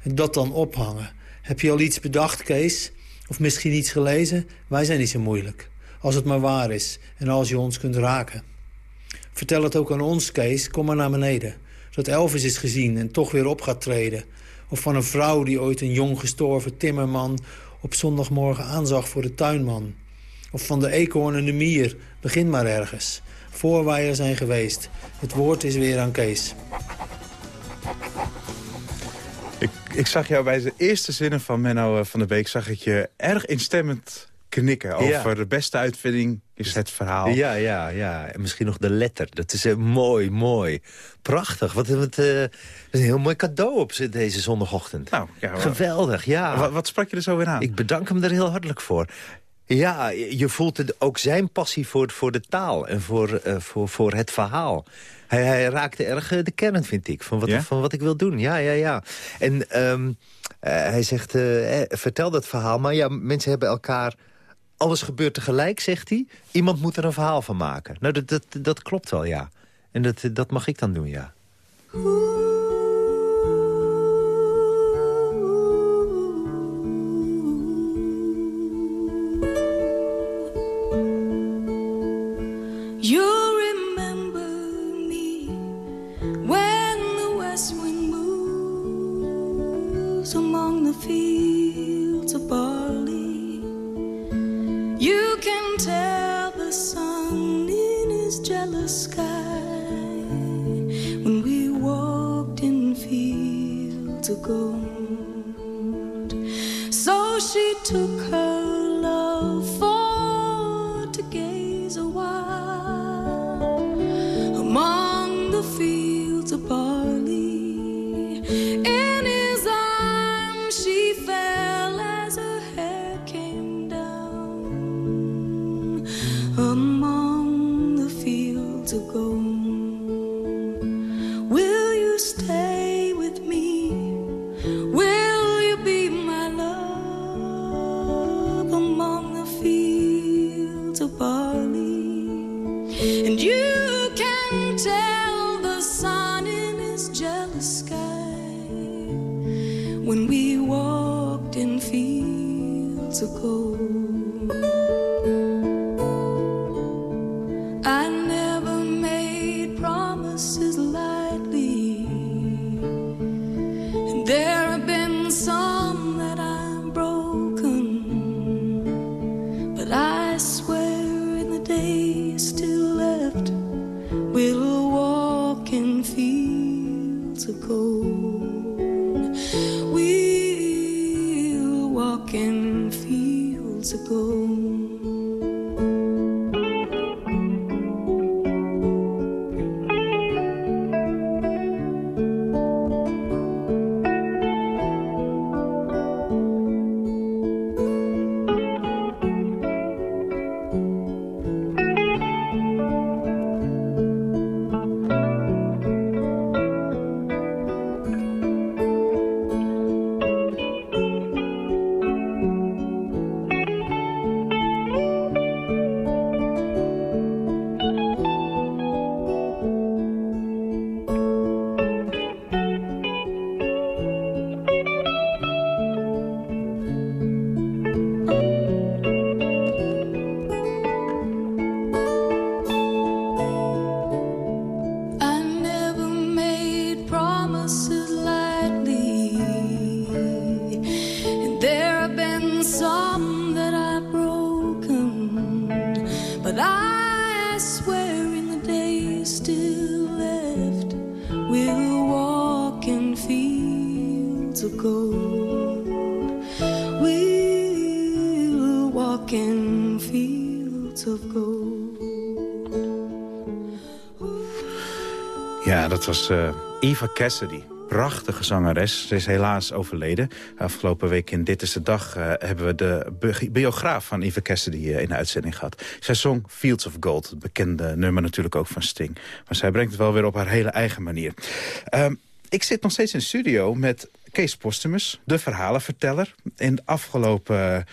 En dat dan ophangen. Heb je al iets bedacht, Kees? Of misschien iets gelezen? Wij zijn niet zo moeilijk. Als het maar waar is en als je ons kunt raken. Vertel het ook aan ons, Kees. Kom maar naar beneden. Dat Elvis is gezien en toch weer op gaat treden. Of van een vrouw die ooit een jong gestorven timmerman... op zondagmorgen aanzag voor de tuinman. Of van de eekhoorn en de mier. Begin maar ergens. voor wij er zijn geweest. Het woord is weer aan Kees. Ik, ik zag jou bij de eerste zinnen van Menno eh, van der Beek... zag ik je erg instemmend knikken over de beste uitvinding is het verhaal. Ja, ja, ja. En misschien nog de letter. Dat is uh, mooi, mooi. Prachtig. Wat, wat uh, een heel mooi cadeau op deze zondagochtend. Nou, ja, Geweldig, ja. Wat, wat, sprak je er zo weer aan? Ik bedank hem er heel hartelijk voor. Ja, je voelt het, ook zijn passie voor, voor de taal en voor, uh, voor, voor het verhaal. Hij, hij raakte erg de kern, vind ik, van wat, ja? van wat ik wil doen. Ja, ja, ja. En um, hij zegt, vertel dat verhaal, maar ja, mensen hebben elkaar alles gebeurt tegelijk, zegt hij. Iemand moet er een verhaal van maken. Nou, dat, dat, dat klopt wel, ja. En dat, dat mag ik dan doen, ja. You dat was eh, Eva Cassidy. Prachtige zangeres. Ze is helaas overleden. Afgelopen week in Dit is de Dag eh, hebben we de bi- biograaf van Eva Cassidy eh, in de uitzending gehad. Zij zong Fields of Gold, het bekende nummer natuurlijk ook van Sting. Maar zij brengt het wel weer op haar hele eigen manier. Ehm, ik zit nog steeds in studio met Kees Postumus, de verhalenverteller. In de afgelopen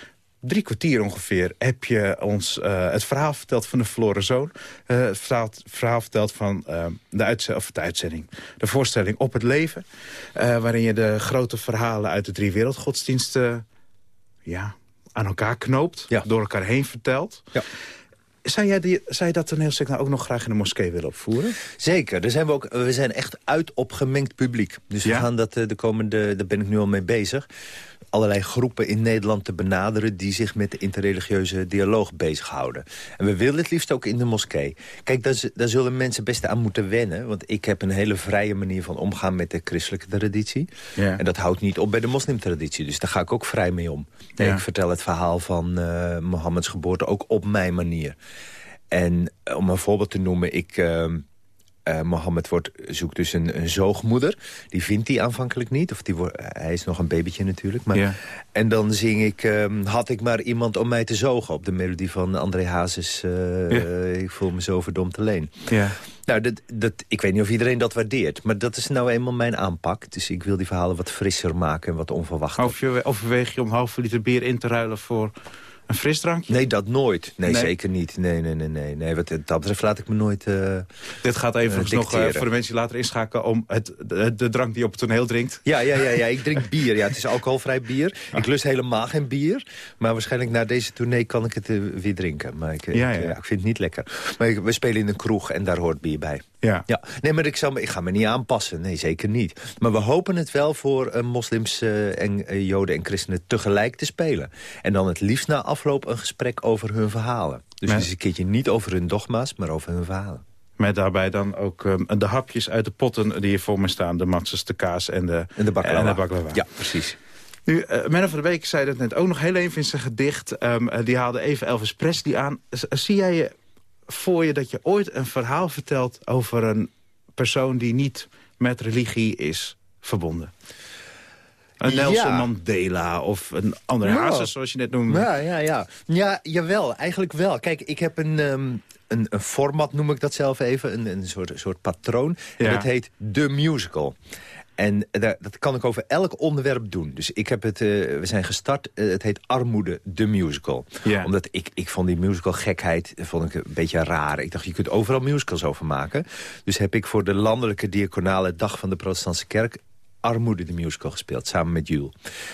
drie kwartier ongeveer heb je ons eh, het verhaal verteld van de verloren zoon. Eh, het verhaal, verhaal verteld van eh, de, of de uitzending, de voorstelling Op het Leven. waarin je de grote verhalen uit de drie wereldgodsdiensten ja, aan elkaar knoopt. Door elkaar heen vertelt. Ja. Zou jij, die, zou je dat toneelstuk nou ook nog graag in de moskee willen opvoeren? Zeker, daar zijn we, ook, we zijn echt uit op gemengd publiek. Dus we gaan dat de komende, daar ben ik nu al mee bezig. Allerlei groepen in Nederland te benaderen... die zich met de interreligieuze dialoog bezighouden. En we willen het liefst ook in de moskee. Kijk, daar, daar zullen mensen best aan moeten wennen. Want ik heb een hele vrije manier van omgaan met de christelijke traditie. Ja. En dat houdt niet op bij de moslimtraditie. Dus daar ga ik ook vrij mee om. Ja. Ik vertel het verhaal van uh, Mohammeds geboorte ook op mijn manier. En uh, om een voorbeeld te noemen, ik... Uh, uh, Mohammed wordt, zoekt dus een, een, zoogmoeder. Die vindt hij aanvankelijk niet. Of die wordt, hij is nog een babytje natuurlijk. Maar, ja. En dan zing ik... Um, had ik maar iemand om mij te zogen. Op de melodie van André Hazes. Uh, ja. ik voel me zo verdomd alleen. Ja. Nou, dat, dat, ik weet niet of iedereen dat waardeert. Maar dat is nou eenmaal mijn aanpak. Dus ik wil die verhalen wat frisser maken en wat onverwachter. Overweeg je om halve liter bier in te ruilen voor een frisdrankje? Nee, dat nooit. Nee, nee, zeker niet. Nee, nee, nee. nee. nee. Wat dat betreft laat ik me nooit uh, Dit gaat even uh, nog uh, voor de mensen die later inschakelen... om het, de, de, drank die je op het toneel drinkt. Ja, ja, ja, ja, ik drink bier. Ja, het is alcoholvrij bier. Ah. Ik lust helemaal geen bier. Maar waarschijnlijk na deze tournee kan ik het weer drinken. Maar ik, ja, ik, ja. ik vind het niet lekker. Maar ik, we spelen in een kroeg en daar hoort bier bij. Ja. ja. Nee, maar ik, zal me, ik ga me niet aanpassen. Nee, zeker niet. Maar we hopen het wel voor uh, moslims uh, en uh, joden en christenen tegelijk te spelen. En dan het liefst na afloop een gesprek over hun verhalen. Dus Maar- het is een keertje niet over hun dogma's, maar over hun verhalen. Met daarbij dan ook um, de hapjes uit de potten die hier voor me staan. De matzes, de kaas en de, En de baklava. En de baklava. Ja, precies. Nu, uh, Menno van de Week zei dat net ook nog heel even in zijn gedicht. Um, uh, die haalde even Elvis Presley aan. Z- zie jij je voor je dat je ooit een verhaal vertelt... over een persoon die niet met religie is verbonden? Een Nelson Ja. Mandela of een André Ja. Hazes, zoals je net noemde. Ja, ja, ja. Ja, jawel. Eigenlijk wel. Kijk, ik heb een, ehm, een, een format, noem ik dat zelf even. Een, een soort, soort patroon. En Ja. dat heet The Musical. En daar, dat kan ik over elk onderwerp doen. Dus ik heb het, eh, we zijn gestart, eh, het heet Armoede, The Musical. Ja. Omdat ik, ik vond die musical gekheid vond ik een beetje raar. Ik dacht, je kunt overal musicals over maken. Dus heb ik voor de landelijke diaconale dag van de protestantse kerk... Armoede de musical gespeeld, samen met Jules.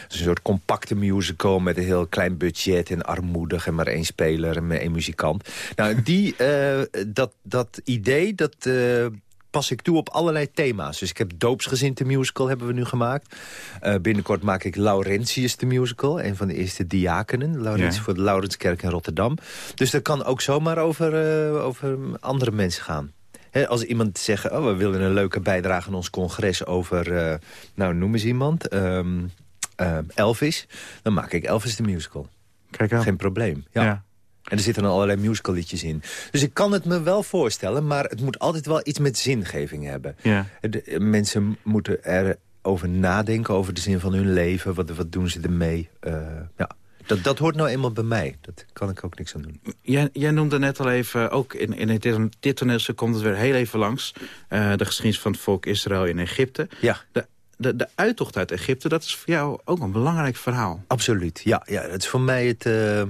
Dus een soort compacte musical met een heel klein budget... en armoedig en maar één speler en maar één muzikant. Nou, die, eh, dat, dat idee, dat... pas ik toe op allerlei thema's. Dus ik heb Doopsgezin de musical hebben we nu gemaakt. Eh, binnenkort maak ik Laurentius de musical. Een van de eerste diakenen. Laurentius Ja. voor de Laurenskerk in Rotterdam. Dus dat kan ook zomaar over, eh, over andere mensen gaan. Als iemand zegt, oh, we willen een leuke bijdrage aan ons congres over, eh, nou noem eens iemand, ehm, eh, Elvis. Dan maak ik Elvis de musical. Kijk aan. Geen probleem. Ja. Ja. En er zitten dan allerlei musical liedjes in. Dus ik kan het me wel voorstellen, maar het moet altijd wel iets met zingeving hebben. Ja. De, mensen moeten erover nadenken, over de zin van hun leven. Wat, wat doen ze ermee? Uh, ja. Dat, dat hoort nou eenmaal bij mij. Dat kan ik ook niks aan doen. Jij, jij noemde net al even, ook in, in dit, dit toneelstuk komt het weer heel even langs... Uh, de geschiedenis van het volk Israël in Egypte. Ja. De, de, de uittocht uit Egypte, dat is voor jou ook een belangrijk verhaal. Absoluut, ja. ja dat is voor mij het, uh,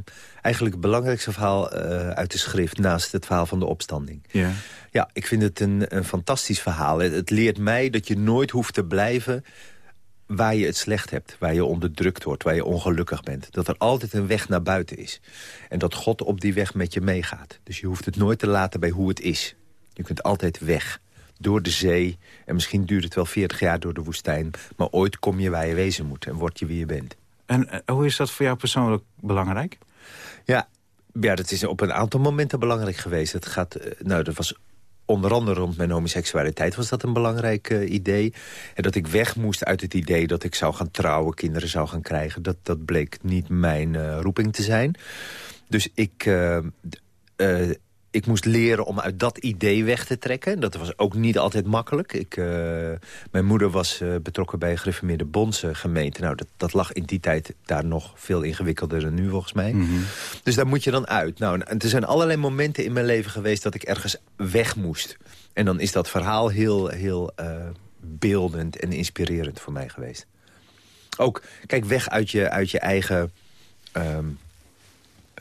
eigenlijk het belangrijkste verhaal uh, uit de schrift... naast het verhaal van de opstanding. Ja. Ja, ik vind het een, een fantastisch verhaal. Het, het leert mij dat je nooit hoeft te blijven waar je het slecht hebt, waar je onderdrukt wordt, waar je ongelukkig bent. Dat er altijd een weg naar buiten is. En dat God op die weg met je meegaat. Dus je hoeft het nooit te laten bij hoe het is. Je kunt altijd weg. Door de zee. En misschien duurt het wel 40 jaar door de woestijn. Maar ooit kom je waar je wezen moet en word je wie je bent. En uh, hoe is dat voor jou persoonlijk belangrijk? Ja, ja, dat is op een aantal momenten belangrijk geweest. Het gaat, uh, nou, dat was onder andere rond mijn homoseksualiteit was dat een belangrijk uh, idee. En dat ik weg moest uit het idee dat ik zou gaan trouwen, kinderen zou gaan krijgen. Dat, dat bleek niet mijn roeping te zijn. Dus ik, ik moest leren om uit dat idee weg te trekken. Dat was ook niet altijd makkelijk. Ik, mijn moeder was betrokken bij een gereformeerde bondsgemeente. Nou, dat, dat lag in die tijd daar nog veel ingewikkelder dan nu volgens mij. Mm -hmm. Dus daar moet je dan uit. Nou, en er zijn allerlei momenten in mijn leven geweest dat ik ergens weg moest. En dan is dat verhaal heel, heel uh, beeldend en inspirerend voor mij geweest. Ook, kijk, weg uit je, uit je eigen... Um,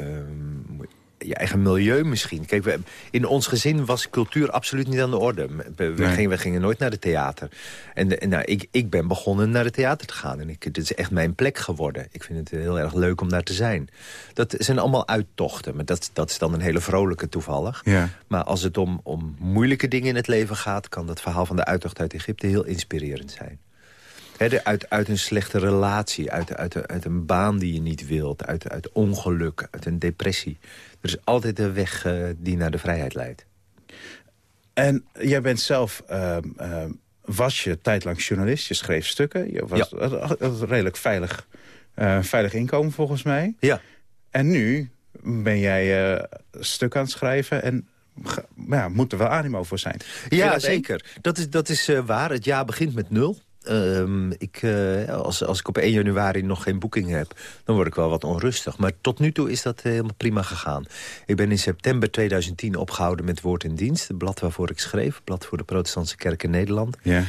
um, je eigen milieu misschien. Kijk, we, in ons gezin was cultuur absoluut niet aan de orde. We, nee. gingen, we gingen nooit naar de theater. En, en nou, ik, ik ben begonnen naar het theater te gaan. En ik, dit is echt mijn plek geworden. Ik vind het heel erg leuk om daar te zijn. Dat zijn allemaal uittochten. Maar dat, dat is dan een hele vrolijke toevallig. Ja. Maar als het om, om moeilijke dingen in het leven gaat... kan dat verhaal van de uittocht uit Egypte heel inspirerend zijn. uit, uit een slechte relatie, uit, uit, uit een baan die je niet wilt... uit, uit ongeluk, uit een depressie. Er is altijd een weg uh, die naar de vrijheid leidt. En jij bent zelf... Uh, uh, was je tijdlang journalist, je schreef stukken. Je was ja. een redelijk veilig, veilig inkomen volgens mij. Ja. En nu ben jij uh, stuk aan het schrijven en ja, moet er wel animo voor zijn. Ja, dat zeker. Dat is, dat is uh, waar. Het jaar begint met nul. Um, ik, uh, als, als ik op 1 januari nog geen boeking heb, dan word ik wel wat onrustig. Maar tot nu toe is dat helemaal prima gegaan. Ik ben in september 2010 opgehouden met Woord in Dienst. Het blad waarvoor ik schreef. Het blad voor de protestantse kerk in Nederland. Ja.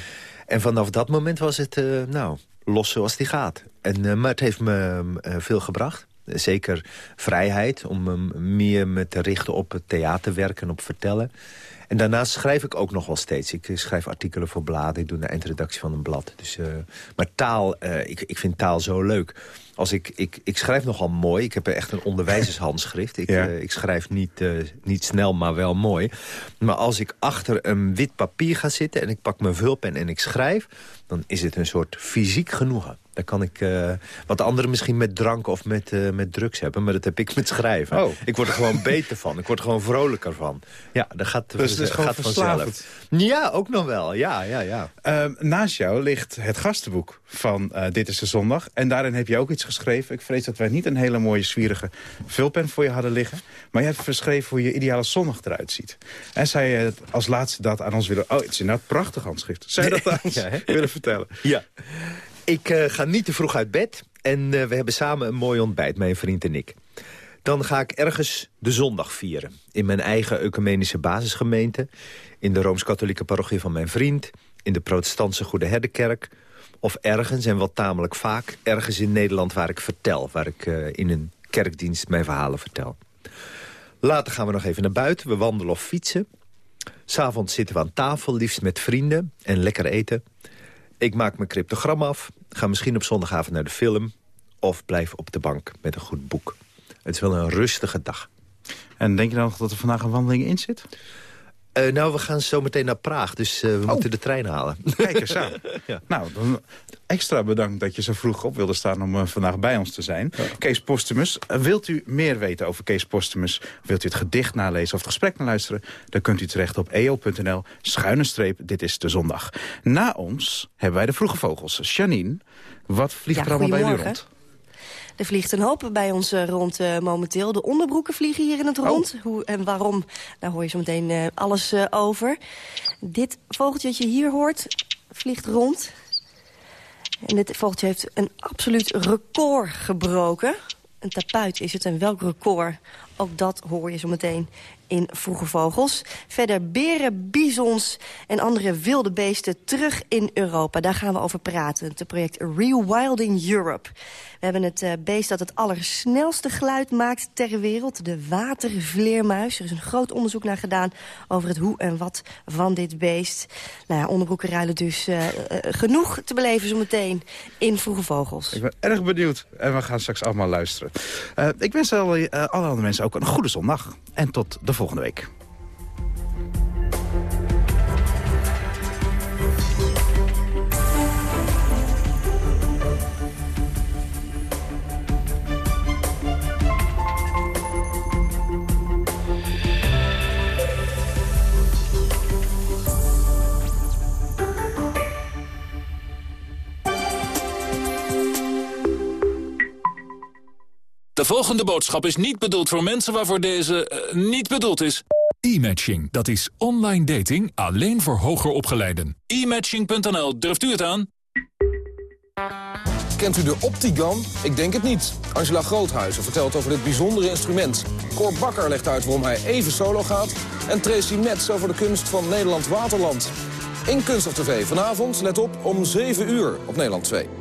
En vanaf dat moment was het, uh, nou, los zoals die gaat. En, uh, maar het heeft me veel gebracht. Zeker vrijheid om me meer me te richten op het theaterwerk en op vertellen. En daarnaast schrijf ik ook nog wel steeds. Ik schrijf artikelen voor bladen, ik doe de eindredactie van een blad. Dus, uh, maar taal, uh, ik, ik vind taal zo leuk. Als ik, ik, ik schrijf nogal mooi. Ik heb echt een onderwijzershandschrift. Ik, ja. uh, ik schrijf niet, niet snel, maar wel mooi. Maar als ik achter een wit papier ga zitten... en ik pak mijn vulpen en ik schrijf... dan is het een soort fysiek genoegen. Daar kan ik, uh, wat anderen misschien met drank of met, uh, met drugs hebben. Maar dat heb ik met schrijven. Oh. Ik word er gewoon beter van. Ik word er gewoon vrolijker van. Ja, dat gaat, dus gaat vanzelf. Ja, ook nog wel. Ja, ja, ja. Uh, naast jou ligt het gastenboek van uh, Dit is de Zondag. En daarin heb je ook iets geschreven. Ik vrees dat wij niet een hele mooie, zwierige vulpen voor je hadden liggen. Maar je hebt geschreven hoe je ideale zondag eruit ziet. En zei je als laatste dat aan ons willen... Oh, het is inderdaad prachtig handschrift. Zou je dat aan ons ja, willen vertellen? Ja. Ik uh, ga niet te vroeg uit bed en uh, we hebben samen een mooi ontbijt, mijn vriend en ik. Dan ga ik ergens de zondag vieren. In mijn eigen ecumenische basisgemeente. In de Rooms-Katholieke parochie van mijn vriend. In de protestantse Goede Herdenkerk. Of ergens, en wat tamelijk vaak, ergens in Nederland waar ik vertel. Waar ik uh, in een kerkdienst mijn verhalen vertel. Later gaan we nog even naar buiten. We wandelen of fietsen. S'avonds zitten we aan tafel, liefst met vrienden. En lekker eten. Ik maak mijn cryptogram af, ga misschien op zondagavond naar de film... of blijf op de bank met een goed boek. Het is wel een rustige dag. En denk je dan nog dat er vandaag een wandeling in zit? Uh, nou, we gaan zo meteen naar Praag, dus uh, we oh. moeten de trein halen. Kijk eens aan. ja. Nou, dan extra bedankt dat je zo vroeg op wilde staan om uh, vandaag bij ons te zijn. Ja. Kees Postumus, wilt u meer weten over Kees Postumus? Wilt u het gedicht nalezen of het gesprek naluisteren? Dan kunt u terecht op eo.nl, schuine streep, dit is de zondag. Na ons hebben wij de vroege vogels. Janine, wat vliegt ja, er allemaal bij u rond? Er vliegt een hoop bij ons uh, rond uh, momenteel. De onderbroeken vliegen hier in het rond. Oh. Hoe en waarom, daar hoor je zo meteen uh, alles over. Dit vogeltje dat je hier hoort, vliegt rond. En dit vogeltje heeft een absoluut record gebroken. Een tapuit is het en welk record? Ook dat hoor je zo meteen in Vroege Vogels. Verder beren, bizons en andere wilde beesten terug in Europa. Daar gaan we over praten. Het project Rewilding Europe. We hebben het uh, beest dat het allersnelste geluid maakt ter wereld. De watervleermuis. Er is een groot onderzoek naar gedaan over het hoe en wat van dit beest. Nou onderbroeken ruilen dus uh, uh, genoeg te beleven zo meteen in Vroege Vogels. Ik ben erg benieuwd en we gaan straks allemaal luisteren. ik wens alle, alle andere mensen ook een goede zondag. En tot de volgende week. De volgende boodschap is niet bedoeld voor mensen waarvoor deze uh, niet bedoeld is. E-matching, dat is online dating alleen voor hoger opgeleiden. E-matching.nl, durft u het aan? Kent u de Optigan? Ik denk het niet. Angela Groothuizen vertelt over dit bijzondere instrument. Cor Bakker legt uit waarom hij even solo gaat. En Tracy Metz over de kunst van Nederland Waterland. In Kunst of TV vanavond, let op, om 7 uur op Nederland 2.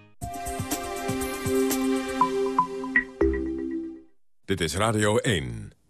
Dit is Radio 1.